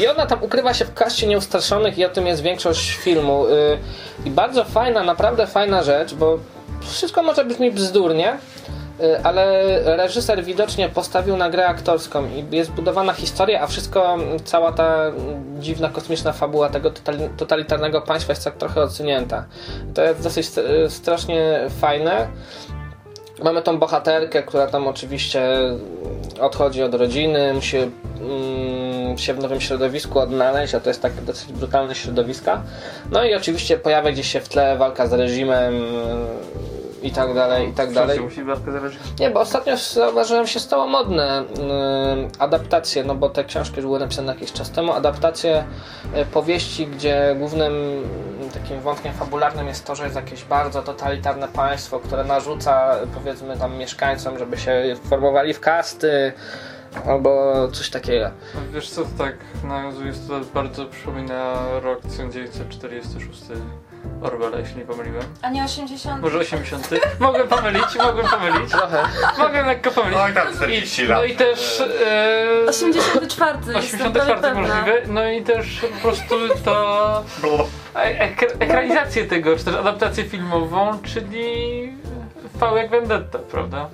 I ona tam ukrywa się w kaście nieustraszonych i o tym jest większość filmu. Y, I bardzo fajna, naprawdę fajna rzecz, bo wszystko może brzmi bzdurnie, y, ale reżyser widocznie postawił na grę aktorską i jest budowana historia, a wszystko, cała ta dziwna, kosmiczna fabuła tego totali- totalitarnego państwa jest tak trochę odsunięta. To jest dosyć st- strasznie fajne. Mamy tą bohaterkę, która tam oczywiście odchodzi od rodziny, musi mm, się w nowym środowisku odnaleźć, a to jest takie dosyć brutalne środowiska. No i oczywiście pojawia gdzieś się w tle walka z reżimem, i tak dalej, i tak dalej. Musi. Nie, bo ostatnio zauważyłem się stało modne y, adaptacje, no bo te książki już były napisane jakiś czas temu, adaptacje y, powieści, gdzie głównym y, takim wątkiem fabularnym jest to, że jest jakieś bardzo totalitarne państwo, które narzuca powiedzmy tam mieszkańcom, żeby się formowali w kasty albo coś takiego. Wiesz co, tak nawiązując, to bardzo przypomina rok 1946 Orwella, jeśli nie pomyliłem. A nie 80? Może 80. Mogłem pomylić, mogłem pomylić. Trochę. Mogłem lekko pomylić. Oj, tam 40 I, lat. no i też... E, 84, jestem prawie 84 pewna. możliwe, no i też po prostu to e- ek ekranizację tego, czy też adaptację filmową, czyli V jak Vendetta, prawda?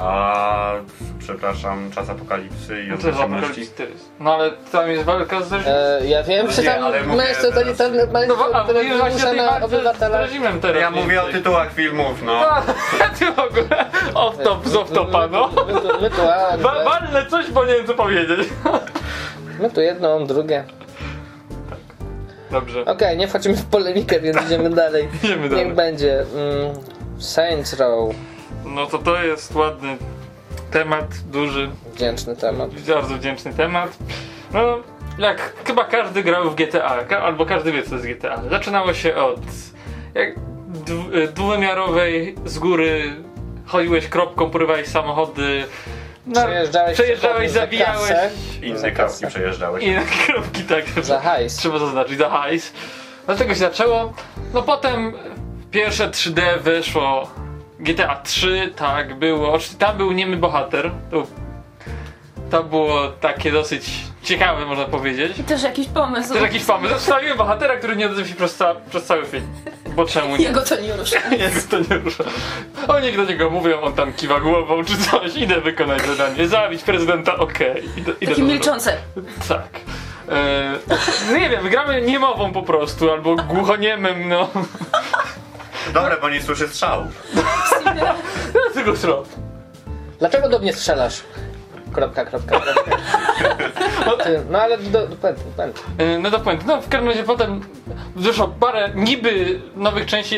A przepraszam, czas apokalipsy i No Tales. No ale tam jest walka z reżimem. E, ja wiem, że Nie, tam ale mówię mężczyzn totalitarny No państwo, bo, a które mówimy właśnie o tej wymusza na obywatelach. reżimem teraz. Ja mówię o tytułach filmów, no. Ty w ogóle off-top z off-topa, no. My, my, tu- my tu, a, Wa- Walnę coś, bo nie wiem co powiedzieć. my tu jedno, drugie. Dobrze, Okej, nie wchodzimy w polemikę, więc idziemy dalej. idziemy dalej. Niech będzie. Mm, Saints Row. No to to jest ładny temat, duży, Wdzięczny temat. bardzo wdzięczny temat. No, jak chyba każdy grał w GTA, ka- albo każdy wie co jest GTA. Zaczynało się od jak dwu- y, dwuwymiarowej z góry chodziłeś kropką, porywałeś samochody, na- Przejeżdżałeś, przejeżdżałeś, za zabijałeś kasę, Inne kropki przejeżdżałeś. i na kropki tak. Za hajs. Trzeba zaznaczyć, za hajs. Dlatego się zaczęło. No potem pierwsze 3D wyszło. GTA 3, tak, było. Tam był niemy bohater. To, to było takie dosyć ciekawe, można powiedzieć. I też jakiś pomysł. Też jakiś pomysł. Zostawiłem bohatera, który nie odzywa się przez, ca przez cały film. Bo czemu nie? Jego to nie rusza. Jego to nie rusza. Oni do niego mówią, on tam kiwa głową czy coś. Idę wykonać zadanie. Zabić prezydenta, okej. Idę, idę Taki to milczący. tak. E, nie wiem, gramy niemową po prostu, albo głuchoniemym, no. Dobre, bo nie słyszy strzałów. Tylko srop. Dlaczego do mnie strzelasz? Kropka, kropka, kropka. Ty, No ale do, do pętli, pętli. E, no to powiem, no w każdym razie potem wyszło parę niby nowych części,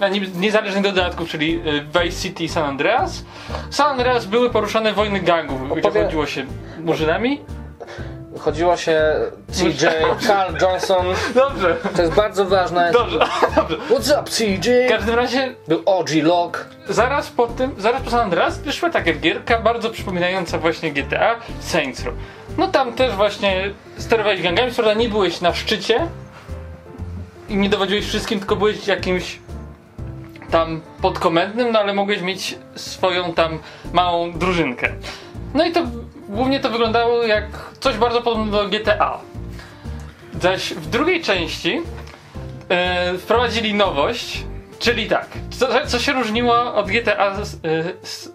a niby niezależnych dodatków, czyli e, Vice City i San Andreas. San Andreas były poruszane wojny gangów, gdzie Opowie- chodziło się murzynami. Chodziło się CJ, Carl Johnson. Dobrze, To jest bardzo ważne. dobrze, dobrze. What's up CJ? W każdym razie Był OG Lock. zaraz po tym, zaraz po San Andreas wyszła taka gierka bardzo przypominająca właśnie GTA, Saints Row. No tam też właśnie sterowałeś gangami, prawda nie byłeś na szczycie i nie dowodziłeś wszystkim, tylko byłeś jakimś tam podkomendnym, no ale mogłeś mieć swoją tam małą drużynkę. No i to głównie to wyglądało jak coś bardzo podobnego do GTA. Zaś w drugiej części e, wprowadzili nowość, czyli tak, co, co się różniło od GTA, z-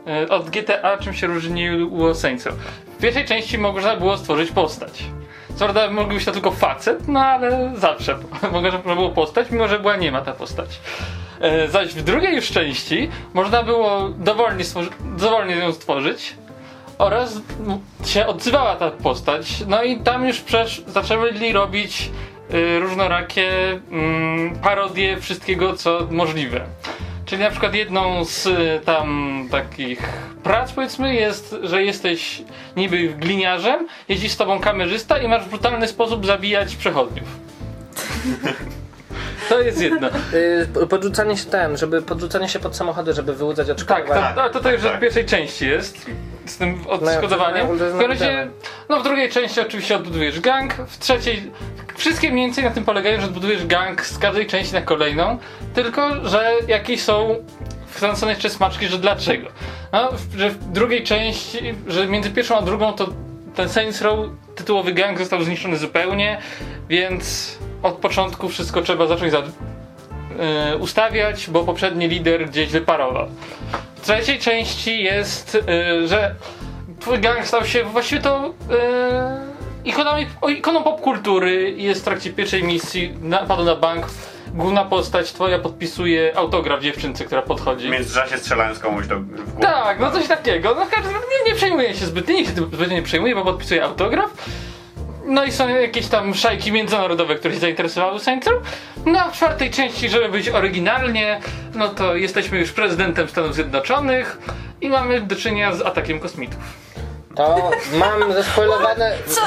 e, e, od GTA, czym się różniło Saints Row. W pierwszej części można było stworzyć postać. Co prawda mógł być to tylko facet, no ale zawsze można było postać, mimo że była nie ma ta postać. Zaś w drugiej już części można było dowolnie, dowolnie ją stworzyć oraz się odzywała ta postać. No i tam już przecież zaczęli robić y, różnorakie mm, parodie wszystkiego, co możliwe. Czyli na przykład jedną z y, tam takich prac powiedzmy jest, że jesteś niby gliniarzem, jeździ z tobą kamerzysta i masz w brutalny sposób zabijać przechodniów. To jest jedno. Yy, podrzucanie się ten, żeby podrzucanie się pod samochody, żeby wyłudzać Tak, odszkodowanie. to, to, to już tak. w pierwszej części jest. Z tym No, odszkodowaniem. to W razie, no w drugiej części oczywiście odbudujesz gang, w trzeciej. Wszystkie mniej więcej na tym polegają, że odbudujesz gang z każdej części na kolejną, tylko że jakieś są wtrącone jeszcze smaczki, że dlaczego. No, w- że w drugiej części, że między pierwszą a drugą to ten Saints Row, tytułowy gang został zniszczony zupełnie, więc od początku wszystko trzeba zacząć za, y, ustawiać, bo poprzedni lider gdzieś wyparował. W trzeciej części jest, y, że twój gang stał się właściwie to y, ikoną, ikoną popkultury i jest w trakcie pierwszej misji, napadł na bank, główna postać twoja podpisuje autograf dziewczynce, która podchodzi. W międzyczasie strzelając komuś do, w głowę. Tak, no coś takiego. No nie, nie przejmuje się zbytnio, nikt się zbytnio nie przejmuje, bo podpisuje autograf. No i są jakieś tam szajki międzynarodowe, które się zainteresowały Saints Row. No a w czwartej części, żeby być oryginalnie, no to jesteśmy już prezydentem Stanów Zjednoczonych i mamy do czynienia z atakiem kosmitów. To mam zaspoilowane. Co?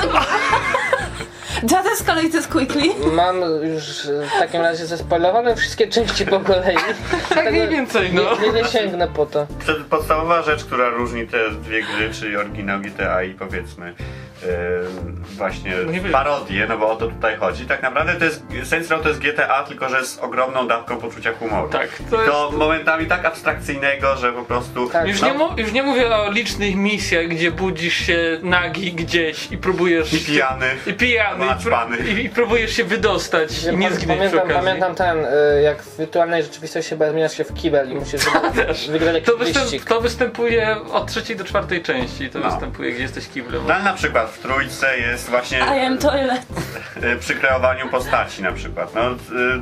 That escalated quickly. Mam już w takim razie zaspoilowane wszystkie części po kolei. Tak mniej więcej, no. Nie, nie, nie sięgnę po to. Podstawowa rzecz, która różni te dwie gry, czyli oryginał GTA i powiedzmy właśnie Nie wiem. parodię, no bo o to tutaj chodzi. Tak naprawdę to jest Saints Row to jest GTA, tylko że z ogromną dawką poczucia humoru. Tak, To, to I to jest... momentami tak abstrakcyjnego, że po prostu Tak. Już no, nie, mu, już nie mówię o licznych misjach, gdzie budzisz się nagi gdzieś i próbujesz... i pijany. I pijany, i, pró- i, i próbujesz się wydostać i nie zginąć pamiętam, pamiętam ten, y, jak w wirtualnej rzeczywistości chyba zmieniasz się w kibel i musisz wygrać To, jakiś występ, wyścig. to występuje od trzeciej do czwartej części. To No. występuje, gdzie jesteś kiblem. No, ale na przykład w trójce jest właśnie I am toilet. y, przy kreowaniu postaci na przykład. No,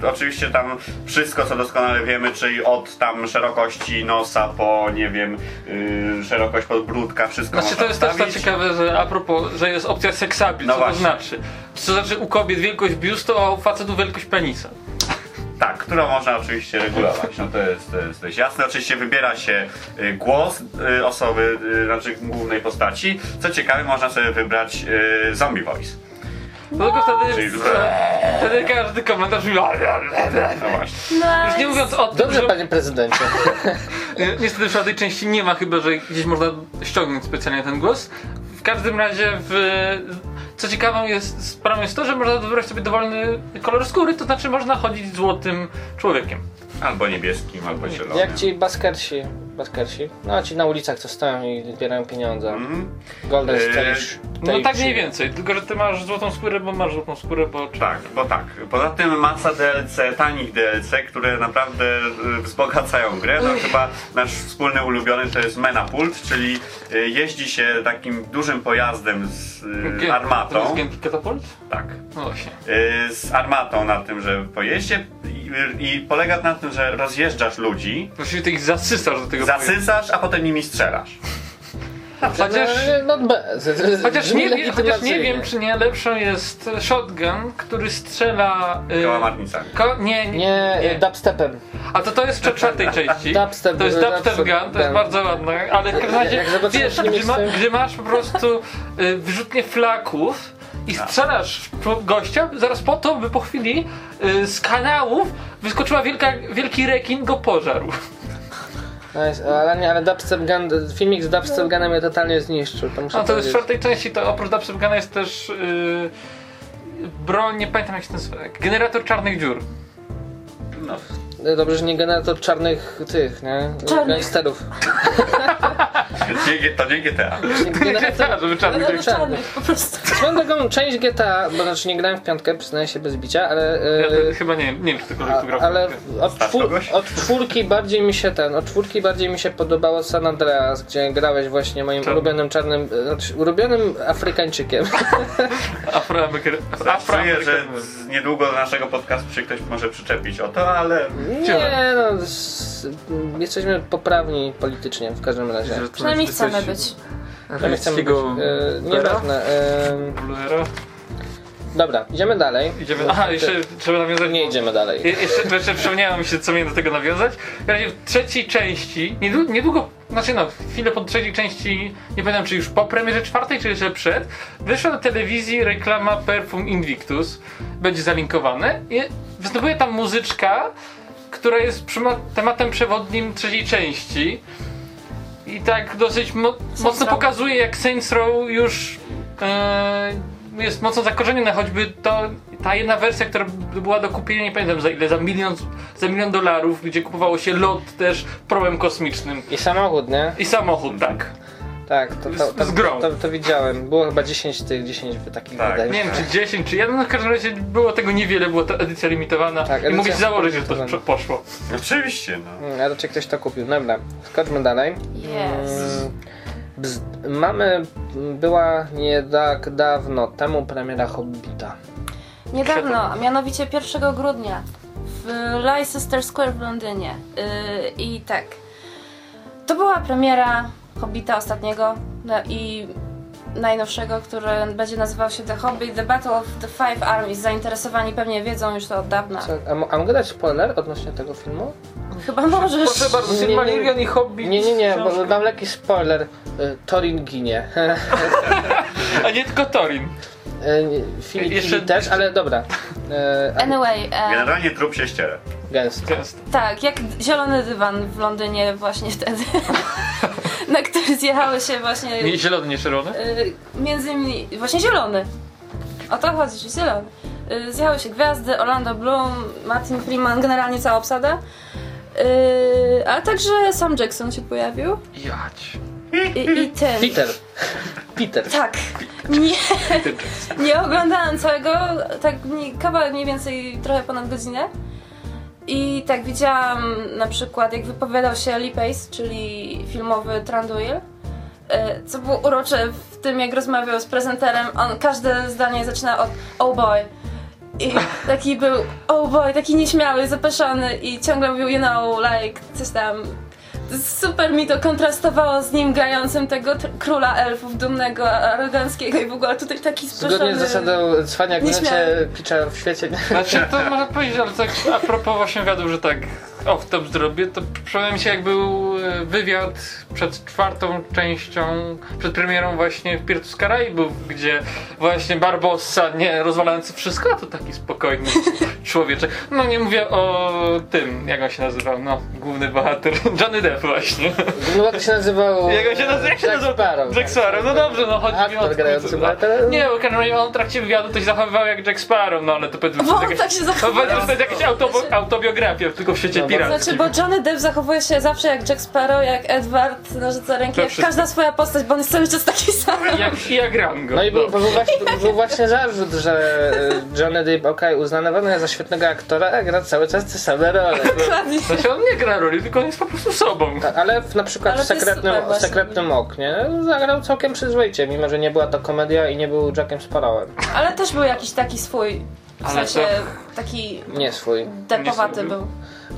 y, oczywiście tam wszystko co doskonale wiemy, czyli od tam szerokości nosa po nie wiem, y, szerokość podbródka, wszystko Znaczy można to jest też to ciekawe, że a propos, że jest opcja seksabil, No co to właśnie. znaczy? Co znaczy u kobiet wielkość biustu, a u facetów wielkość penisa. Tak, którą można oczywiście regulować. No to jest, to jest dość jasne. Oczywiście wybiera się y, głos y, osoby, y, znaczy głównej postaci. Co ciekawe, można sobie wybrać zombie voice. To tylko wtedy, Czyli- wtedy każdy komentarz mi No właśnie. Już nie mówiąc o tym, Dobrze, że panie prezydencie. ni- niestety w czwartej części nie ma chyba, że gdzieś można ściągnąć specjalnie ten głos. W każdym razie w... Co ciekawą jest, sprawą jest to, że można wybrać sobie dowolny kolor skóry, to znaczy można chodzić złotym człowiekiem. Albo niebieskim, albo zielonym. Jak ci baskersi, baskersi, no ci na ulicach co stoją i zbierają pieniądze. Mhm. Golden Eee, Stage. No tak mniej więcej, tylko że ty masz złotą skórę, bo masz złotą skórę, bo... Tak, bo tak. Poza tym masa DLC, tanich DLC, które naprawdę y, wzbogacają grę. No chyba nasz wspólny ulubiony to jest Menapult, czyli y, jeździ się takim dużym pojazdem z y, To armatą. jest Genki Catapult? Tak. No właśnie. Z armatą na tym, że pojeździe i, polega na tym, że rozjeżdżasz ludzi, Właściwie ty ich zasysasz do tego zasysasz, a potem nimi strzelasz. Chociaż, No, no bez. chociaż, nie, chociaż nie wiem, czy nie lepszą jest shotgun, który strzela... y, Kałamarnicami. Ko- nie, nie, Nie, nie. dubstepem. A to to jest w czwartej części. Dubstep, To jest dubstep dubstep gun, to jest bardzo ładne, ale w każdym razie wiesz, z ma, gdy masz po prostu y, wyrzutnie flaków i strzelasz w gościa, zaraz po to, by po chwili y, z kanałów wyskoczyła wielka, wielki rekin, go pożarł. Nice, ale nie, ale dubstep gun, filmik z dubstep gunem mnie totalnie zniszczył, to muszę No to jest w czwartej części, to oprócz dubstep guna jest też y, broń, nie pamiętam jak się nazywa, generator czarnych dziur. No. Dobrze, że nie generator czarnych tych, nie? Czarnych. Gangsterów. Nie, to nie GTA. GTA, żeby czarnych Ale dziur. czarnych po prostu. Swoją drogą, część GTA, bo znaczy nie grałem w piątkę, przyznaję się bez bicia, ale... Ja e, to, chyba nie, nie wiem, czy tylko grał. w ale piątkę. od, czwór, od czwórki bardziej mi się ten, od czwórki bardziej mi się podobało San Andreas, gdzie grałeś właśnie moim Czarnym. ulubionym czarnym, znaczy ulubionym Afrykańczykiem. Afroamerykan... Czuję, że niedługo do naszego podcastu się ktoś może przyczepić o to, ale Nie no, jesteśmy poprawni politycznie w każdym razie. Przynajmniej chcemy być. My chcemy być, e, nieważne. E, dobra, idziemy dalej. Idziemy. Aha, jeszcze trzeba nawiązać. Nie idziemy dalej. Je, jeszcze, jeszcze przypomniało mi się, co miałem do tego nawiązać. W trzeciej części, niedługo, niedługo, znaczy no, chwilę po trzeciej części, nie pamiętam czy już po premierze czwartej, czy jeszcze przed, wyszła na telewizji reklama Perfum Invictus. Będzie zalinkowane. I występuje tam muzyczka, która jest tematem przewodnim trzeciej części. I tak dosyć mo- mocno Row. pokazuje, jak Saints Row już e, jest mocno zakorzeniona, choćby to, ta jedna wersja, która była do kupienia, nie pamiętam za ile, za milion, za milion dolarów, gdzie kupowało się lot też promem kosmicznym. I samochód, nie? I samochód, tak. Tak, to, to, to, Z grą. to, to widziałem. Było chyba 10 tych, 10 takich Tak. wydań. Nie wiem czy 10 czy 1, no w każdym razie było tego niewiele, była to edycja limitowana Tak, i edycja mogę się założyć, że to poszło. oczywiście, no. Mm, A raczej ktoś to kupił. Dobra, skoczmy dalej. Yes. Mm, bzd- Mamy, była nie tak dawno temu premiera Hobbita. Niedawno, a mianowicie 1 grudnia w Leicester Square w Londynie. Yy, I tak. To była premiera Hobbita ostatniego no i najnowszego, który będzie nazywał się The Hobbit, The Battle of the Five Armies. Zainteresowani pewnie wiedzą już to od dawna. Co, a, mo- a mogę dać spoiler odnośnie tego filmu? Chyba możesz. Proszę bardzo, Nie, nie, nie. Silmarillion i Hobbit. Nie, nie, nie, bo dam lekki spoiler. Y, Torin ginie. A nie tylko Torin. Y, Filip Jeszcze- Jeszcze... też, ale dobra. Y, Anyway, e, Generalnie trup się ściera. Gęsto. Często. tak, jak zielony dywan w Londynie właśnie wtedy, na który zjechały się właśnie... Nie zielony, nie czerwony? Y, między innymi właśnie zielony. O to chodzi, że zielony. Y, zjechały się gwiazdy, Orlando Bloom, Martin Freeman, generalnie cała obsada. Y, ale także sam Jackson się pojawił. Jać. I, i ten. Peter. Peter. Tak. Nie, nie oglądałam całego, tak kawałek mniej więcej trochę ponad godzinę. I tak widziałam na przykład jak wypowiadał się Lee Pace, czyli filmowy Tranduil. E, Co było urocze w tym jak rozmawiał z prezenterem, on każde zdanie zaczyna od oh boy. I taki był oh boy, taki nieśmiały, zapeszony i ciągle mówił you know, like coś tam. Super mi to kontrastowało z nim grającym tego króla elfów dumnego, aroganckiego i w ogóle tutaj taki spieszony. Zgodnie z zasadą Nieśmiały. minucie pitcha w świecie. Znaczy to można powiedzieć, ale tak a propos właśnie wywiadu, że tak off top zrobię, to przypomina mi się jak był e, wywiad przed czwartą częścią, przed premierą właśnie w Pirtu z Karaibów, gdzie właśnie Barbossa, nie rozwalający wszystko, a to taki spokojny człowieczek. No nie mówię o tym, jak on się nazywał, no główny bohater, Johnny Depp właśnie. No jak to się nazywał? Jak on się nazywa? Jak się Jack nazywa? Sparrow. Jack Sparrow, no dobrze, no chodzi mi o Aktor grający bohatera. Nie, bo w każdym razie on w trakcie wywiadu to się zachowywał jak Jack Sparrow, no ale to powiedzmy, Bo to on jest jakaś, tak się no, zachowywał. powiedzmy, to jest jakaś autobo- autobiografia, tylko w świecie No, bo- pirackim. Znaczy, bo Johnny Depp zachowuje się zawsze jak Jack Sparrow, jak Edward, nożyce ręki, jak każda swoja postać, bo on jest cały czas taki sam. Jak, i jak Rango. No i był, był, właśnie, był właśnie zarzut, że y, Johnny Depp, okej, uznawany za świetnego aktora, a gra cały czas te same role. Dokładnie. Znaczy on nie gra roli, tylko on jest po prostu sobą. Tak, Ale w, na przykład Ale w sekretnym, w sekretnym oknie zagrał całkiem przyzwoicie, mimo że nie była to komedia i nie był Jackiem Sparrowem. Ale też był jakiś taki swój, w Ale sensie to- taki Nie swój, depowaty Nie był.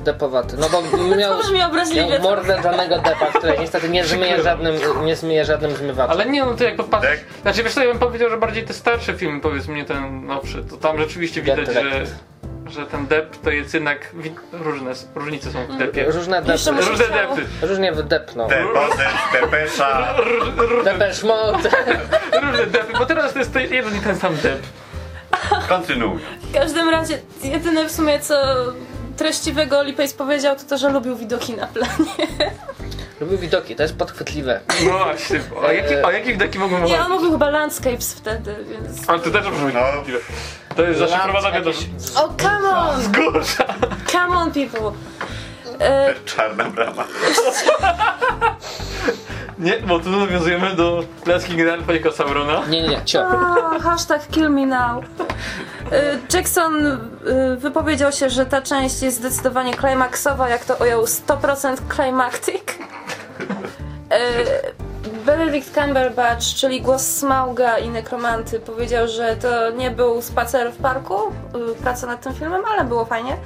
Depowaty. No bo miał, brzmi obraźliwie. miał mordę Johnnego Deppa, której niestety nie zmyje żadnym, nie zmyje żadnym zmywaczem. Ale nie, no to jak popatrz... Tak? Znaczy wiesz co, ja bym powiedział, że bardziej te starsze filmy, powiedzmy nie ten nowszy, to tam rzeczywiście widać, że, że ten Depp to jest jednak... Różne, różnice są w Deppie. Różne Jeszcze depy, Różne Deppy. różnie wdepną. Depozyt, depesza. Depeche Mode. Różne Deppy, bo teraz to jest to jeden i ten sam Depp. Kontynuuj. W każdym razie, jedyne w sumie co treściwego Pace powiedział, to to, że lubił widoki na planie. Lubił widoki, to jest podchwytliwe. No właśnie, o, jaki, o jakich Deppy mogą Nie, on mówić? mówił chyba landscapes wtedy, więc... Ale to też brzmi No. podchwytliwe. To jest zaszyfrowana wiadomość. O, oh, come on! Gorsza! Come on, people! E, Czarna brama. Nie, bo tu nawiązujemy do Laski Generalnego jako Saurona. Nie, nie, nie, cio. o, hashtag kill me now. E, Jackson e, wypowiedział się, że ta część jest zdecydowanie climaxowa, jak to ujął 100% climactic. E, Benedict Cumberbatch, czyli głos Smauga i Nekromanty, powiedział, że to nie był spacer w parku, praca nad tym filmem, ale było fajnie.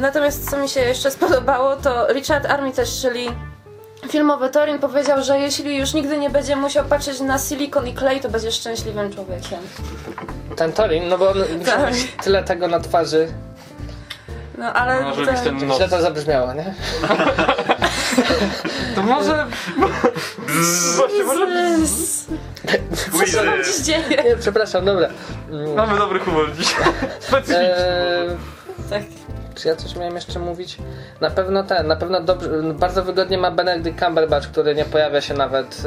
Natomiast co mi się jeszcze spodobało, to Richard Armitage, czyli filmowy Torin, powiedział, że jeśli już nigdy nie będzie musiał patrzeć na silikon i klej, to będzie szczęśliwym człowiekiem. Ten Torin, no bo on Tak. mieć tyle tego na twarzy. No ale... Może to- być ten nos. Źle to zabrzmiało, nie? To może... Właśnie, może... Jezus, Co się wam dziś dzieje? Nie, przepraszam, dobra. Mm, Mamy dobry humor dzisiaj. Specyficzny. Eee, Tak. Czy ja coś miałem jeszcze mówić? Na pewno ten, na pewno dobrze, bardzo wygodnie ma Benedict Cumberbatch, który nie pojawia się nawet,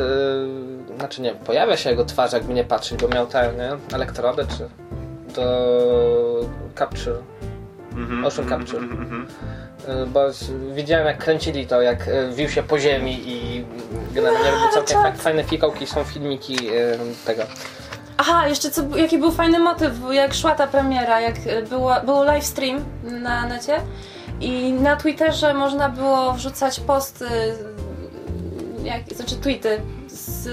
yy, znaczy nie, pojawia się jego twarz, jakby nie patrzeć, bo miał te, nie, elektrody, czy do Capture, Mhm, Ocean mhm, Capture. mhm. Yy, bo widziałem jak kręcili to, jak yy, wił się po ziemi i generalnie robił całkiem fa- fajne fikołki, są filmiki yy, tego. Aha, jeszcze co, jaki był fajny motyw, jak szła ta premiera, jak było, był live stream na necie i na Twitterze można było wrzucać posty, jak, znaczy tweety, z,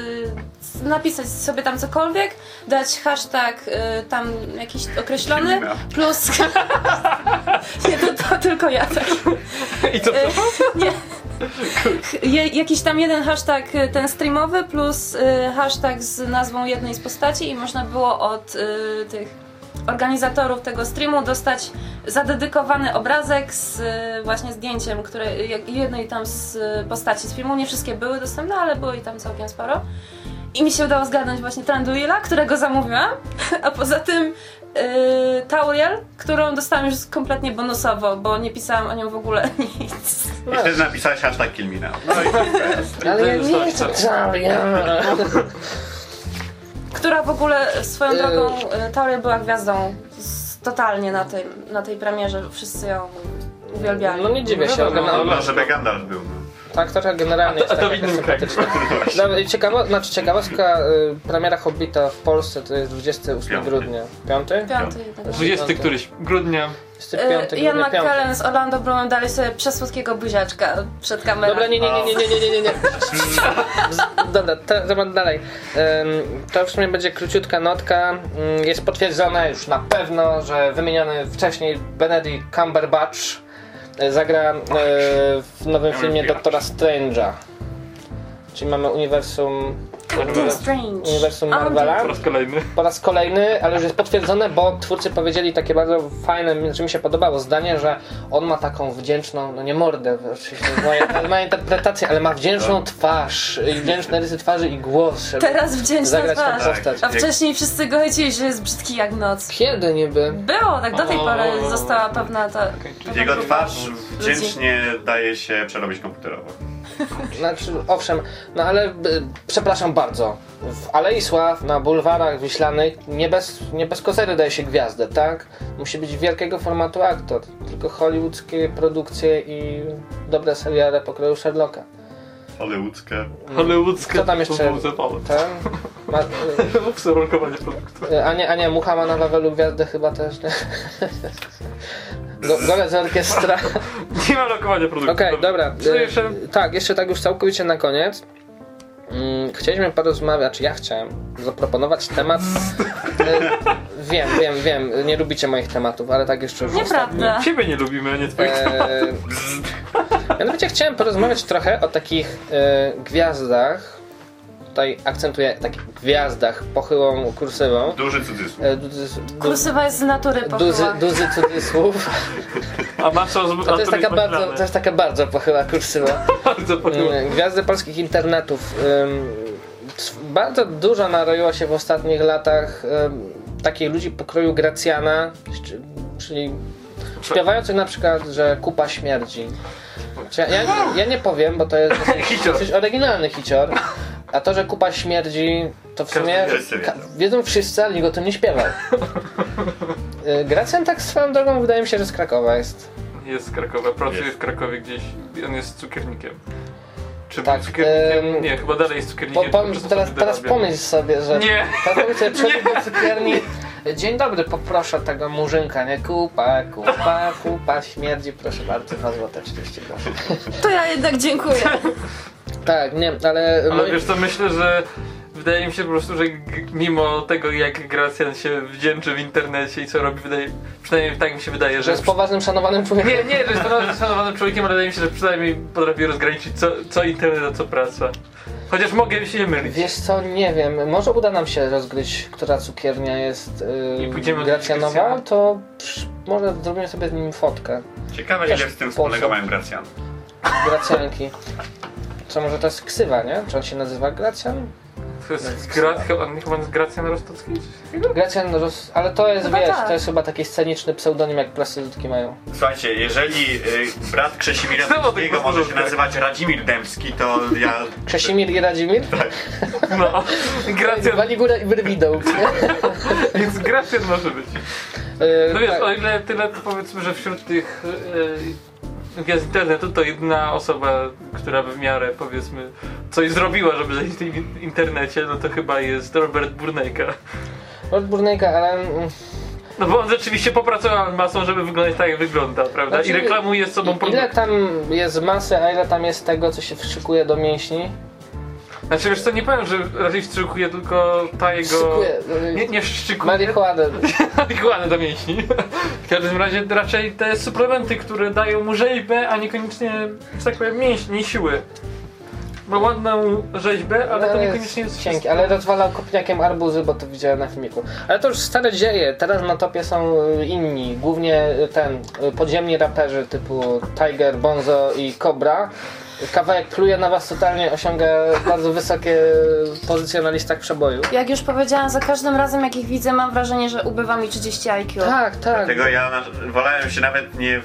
z, napisać sobie tam cokolwiek, dać hashtag y, tam jakiś określony, plus... Nie, to, to tylko ja tak. I co, co? Nie. Jakiś tam jeden hashtag y, ten streamowy plus y, hashtag z nazwą jednej z postaci i można było od y, tych organizatorów tego streamu dostać zadedykowany obrazek z właśnie zdjęciem, które jednej tam z postaci z filmu. Nie wszystkie były dostępne, ale było i tam całkiem sporo. I mi się udało zgadnąć właśnie Tranduila, którego zamówiłam, a poza tym yy, Tauriel, którą dostałam już kompletnie bonusowo, bo nie pisałam o nią w ogóle nic. I wtedy hashtag kill me now. No i to jest. Ale ja nie jest chcę Taria. Która w ogóle swoją Yy. drogą, yy, Tauriel była gwiazdą z, totalnie na tej, na tej premierze, wszyscy ją uwielbiali. No nie dziwię się, No wiadomo, generalnie- No, żeby Gandalf był. No. Tak, trochę generalnie A to- a to jest taka sympatyczna. No, i ciekawo, znaczy ciekawostka, y, premiera Hobbita w Polsce to jest 28 Piąty. grudnia. Piąty? Piąty jednak. 20 któryś grudnia. 25 Yy, Ian grudnia, piąty. McKellen z Orlando Bloomem dali sobie przesłodkiego buziaczka przed kamerą. Dobra, nie, nie, nie, nie, nie, nie, nie, nie, nie. Dobra, te- temat dalej. To w sumie będzie króciutka notka. Ym, Jest potwierdzone już na pewno, że wymieniony wcześniej Benedict Cumberbatch zagra y, w nowym filmie Doktora Strange'a. Czyli mamy uniwersum. Uniwersum Marvela. Po raz kolejny. Po raz kolejny, ale już jest potwierdzone, bo twórcy powiedzieli takie bardzo fajne, że mi się podobało zdanie, że on ma taką wdzięczną, no nie mordę, oczywiście, to jest moja, jest moja interpretacja, ale ma wdzięczną twarz, i wdzięczne rysy twarzy i głos, żeby Teraz wdzięczna twarz. postać. A wcześniej wszyscy go hejcili, że jest brzydki jak noc. Kiedy niby? Było, tak do tej pory została pewna ta... Jego twarz wdzięcznie daje się przerobić komputerowo. Znaczy, owszem, no ale y, przepraszam bardzo. W Alei Sław, na bulwarach wiślanych, nie bez, nie bez kozery daje się gwiazdę, tak? Musi być wielkiego formatu aktor. Tylko hollywoodzkie produkcje i dobre seriale pokroju Sherlocka. Hollywoodzkie. Hollywoodzkie. Co tam jeszcze? Ten? Ma, Obserwowanie produktu. y, Ania, Ania Mucha ma na Wawelu gwiazdę chyba też, nie? Go, Golec z orkiestra. Nie ma lokowania produktu. Okej, dobra. Co y, jeszcze? Tak, jeszcze tak już całkowicie na koniec. Mm, Chcieliśmy porozmawiać, ja chciałem zaproponować temat. y, wiem, wiem, wiem, nie lubicie moich tematów, ale tak jeszcze już Nieprawda. Ciebie nie lubimy, a nie twoich. Eee, mianowicie chciałem porozmawiać trochę o takich e, gwiazdach. Tutaj akcentuję takich gwiazdach pochyłą kursywą. Duży cudzysłów. E, duzy, du, Kursywa jest z natury pochyła. duzy cudzysłów. A masz roz... To jest, taka bardzo, to jest taka bardzo pochyła kursywa. bardzo pochyła. Mm, Gwiazdy polskich internetów. Ym, Bardzo dużo naroiło się w ostatnich latach ym, takich ludzi pokroju Gracjana, czy- czyli śpiewających na przykład, że kupa śmierdzi. Ja, ja, ja nie powiem, bo to jest dosyć, dosyć oryginalny hicior. A to, że kupa śmierdzi, to w sumie Wszyscy wiedzą. ka- wiedzą wszyscy, ale nikt o tym nie śpiewał. Y, Gracjan tak swoją drogą wydaje mi się, że z Krakowa jest. Jest z Krakowa, pracuje Jest. w Krakowie gdzieś. On jest cukiernikiem. Czy Tak, był cukiernikiem? em, Nie, chyba dalej jest cukiernikiem. po, po teraz, teraz pomyśl sobie, że. Nie. Teraz pomyśl sobie, przychodzi do cukierni. Dzień dobry, poproszę tego murzynka, nie? Kupa, kupa, kupa, śmierdzi, proszę bardzo, 2 złote 30 groszy. To ja jednak dziękuję. Tak, nie, ale. Ale moi- wiesz co, myślę, że wydaje mi się po prostu, że mimo tego jak Gracjan się wdzięczy w internecie i co robi, wydaje, przynajmniej tak mi się wydaje, że że... jest poważnym, szanowanym człowiekiem. Nie, nie, że jest szanowanym- szanowanym człowiekiem, ale wydaje mi się, że przynajmniej potrafi rozgraniczyć co, co internet, a co praca. Chociaż mogę się mylić. Wiesz co, nie wiem, może uda nam się rozgryźć, która cukiernia jest yy, pójdziemy do Gracjanowa, to psz, może zrobimy sobie z nim fotkę. Ciekawe ile z tym wspólnego mają Gracjan. Gracjanki. Co, może to jest ksywa, nie? Czy on się nazywa Gracjan? To jest gra, chyba, on chyba jest Gracjan takiego? Gracjan, roz... ale to jest, Chyba wiesz, tak. to jest chyba taki sceniczny pseudonim, jak prostytutki mają. Słuchajcie, jeżeli y, brat Krzesimira Znowu tych Dębskiego może się powtórek. nazywać Radzimir Dębski, to ja... Krzesimir i Radzimir? No, Gracjan, Waligura i Brwidą. więc Gracjan może być. Yy, No wiesz, tak. o ile tyle to powiedzmy, że wśród tych e, gwiazd internetu to jedna osoba, która w miarę powiedzmy coś zrobiła, żeby zajść w tym internecie, no to chyba jest Robert Burnejka. Lord Burnejka, ale... mm, No bo on rzeczywiście popracował nad masą, żeby wyglądać tak jak wygląda, prawda? I Znaczy, reklamuje z sobą Ile produkt. tam jest masy, a ile tam jest tego, co się wszykuje do mięśni? Znaczy wiesz co, nie powiem, że raczej wstrzykuje tylko ta jego... Wstrzykuje, no Nie, nie wstrzykuje. Marihuanę. marihuanę do mięśni. W każdym razie raczej te suplementy, które dają mu rzeźbę, a niekoniecznie, że tak powiem, mięśni siły. Ma ładną rzeźbę, ale to niekoniecznie jest cienki, ale rozwalał kopniakiem arbuzy, bo to widziałem na filmiku. Ale to już stare dzieje, teraz na topie są y, inni, głównie y, ten, y, podziemni raperzy typu Tiger, Bonzo i Cobra. Kawałek pluje na was totalnie, osiąga bardzo wysokie pozycje na listach przeboju. Jak już powiedziałam, za każdym razem jak ich widzę mam wrażenie, że ubywa mi 30 IQ. Tak, tak. Dlatego ja na, wolałem się nawet nie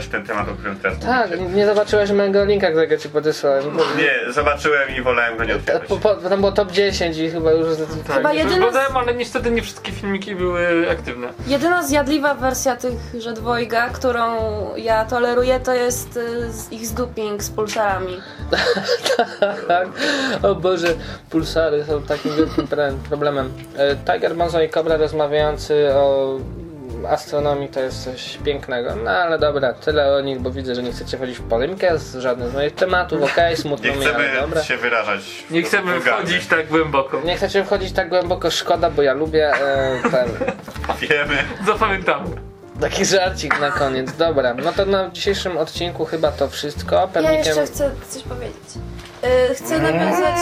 w ten temat, o którym teraz Tak, mówicie. nie zobaczyłeś mojego linka, którego ci podesłałem. Nie, zobaczyłem i wolałem go nie otwierać. Po, po, tam było top 10 i chyba już... Tak, Chyba jedyna ale niestety nie wszystkie filmiki były aktywne. Jedyna zjadliwa wersja tychże dwojga, którą ja toleruję, to jest y, z ich zduping z pulsarami. Tak. O Boże, pulsary są takim wielkim problemem. E, Tiger Bonzo i Cobra rozmawiający o astronomii to jest coś pięknego. No ale dobra, tyle o nich, bo widzę, że nie chcecie wchodzić w polemikę z żadnym z moich tematów. Okej, smutno Nie mi, ale chcemy dobra. się wyrażać. Nie chcemy wulgarnie. wchodzić tak głęboko. Nie chcecie wchodzić tak głęboko, szkoda, bo ja lubię e, ten, Wiemy. Zapamiętamy. taki żarcik na koniec. Dobra, no to na dzisiejszym odcinku chyba to wszystko. Ja Pewnie jeszcze chcę coś powiedzieć. Y, chcę nawiązać.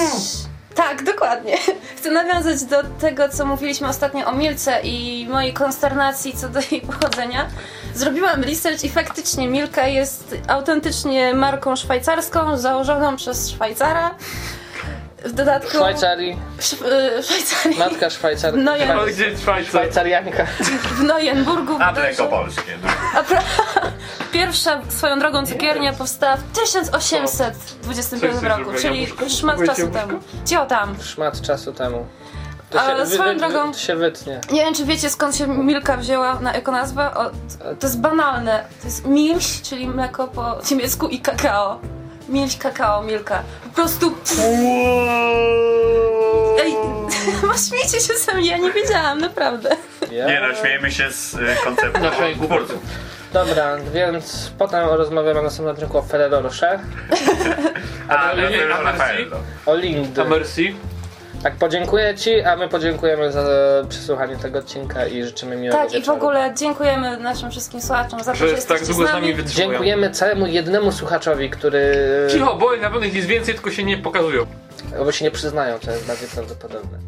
Tak, dokładnie. Chcę nawiązać do tego, co mówiliśmy ostatnio o Milce i mojej konsternacji co do jej pochodzenia. Zrobiłam research i faktycznie Milka jest autentycznie marką szwajcarską, założoną przez Szwajcara. W dodatku. w Szwajcarii, Sz- y, Szwajcarii. matka Szwajcar... No ja- Ale gdzie Szwajcar? Szwajcarianka. W Neuenburgu. A mleko polskie. No. A pra... Pierwsza swoją drogą cukiernia powstała w 1825 Coś roku, czyli szmat czasu temu. Cio tam. Szmat czasu temu. To Ale wy- swoją wy- drogą- To się wytnie. Nie wiem, czy wiecie skąd się Milka wzięła na ekonazwę? O, to jest banalne. To jest Milch, czyli mleko po niemiecku i kakao. Milch, kakao, Milka. Po prostu... Ej, śmiejcie się ze mnie, ja nie wiedziałam, naprawdę. Nie no, śmiejemy się z y, konceptu Naszej twórców. Dobra, więc potem rozmawiamy na następnym odcinku o Ferrero Rocher, A, no, nie, to a Rafael, no. o Lind. A Mercy? Tak, podziękuję Ci, a my podziękujemy za przesłuchanie tego odcinka i życzymy miłego Tak, i w wieczoru. ogóle dziękujemy naszym wszystkim słuchaczom za to, Że że jest tak długo z z nami wytrzymują. Dziękujemy całemu jednemu słuchaczowi, który... Cicho, bo na pewno ich jest więcej, tylko się nie pokazują. Bo się nie przyznają, to jest bardziej prawdopodobne.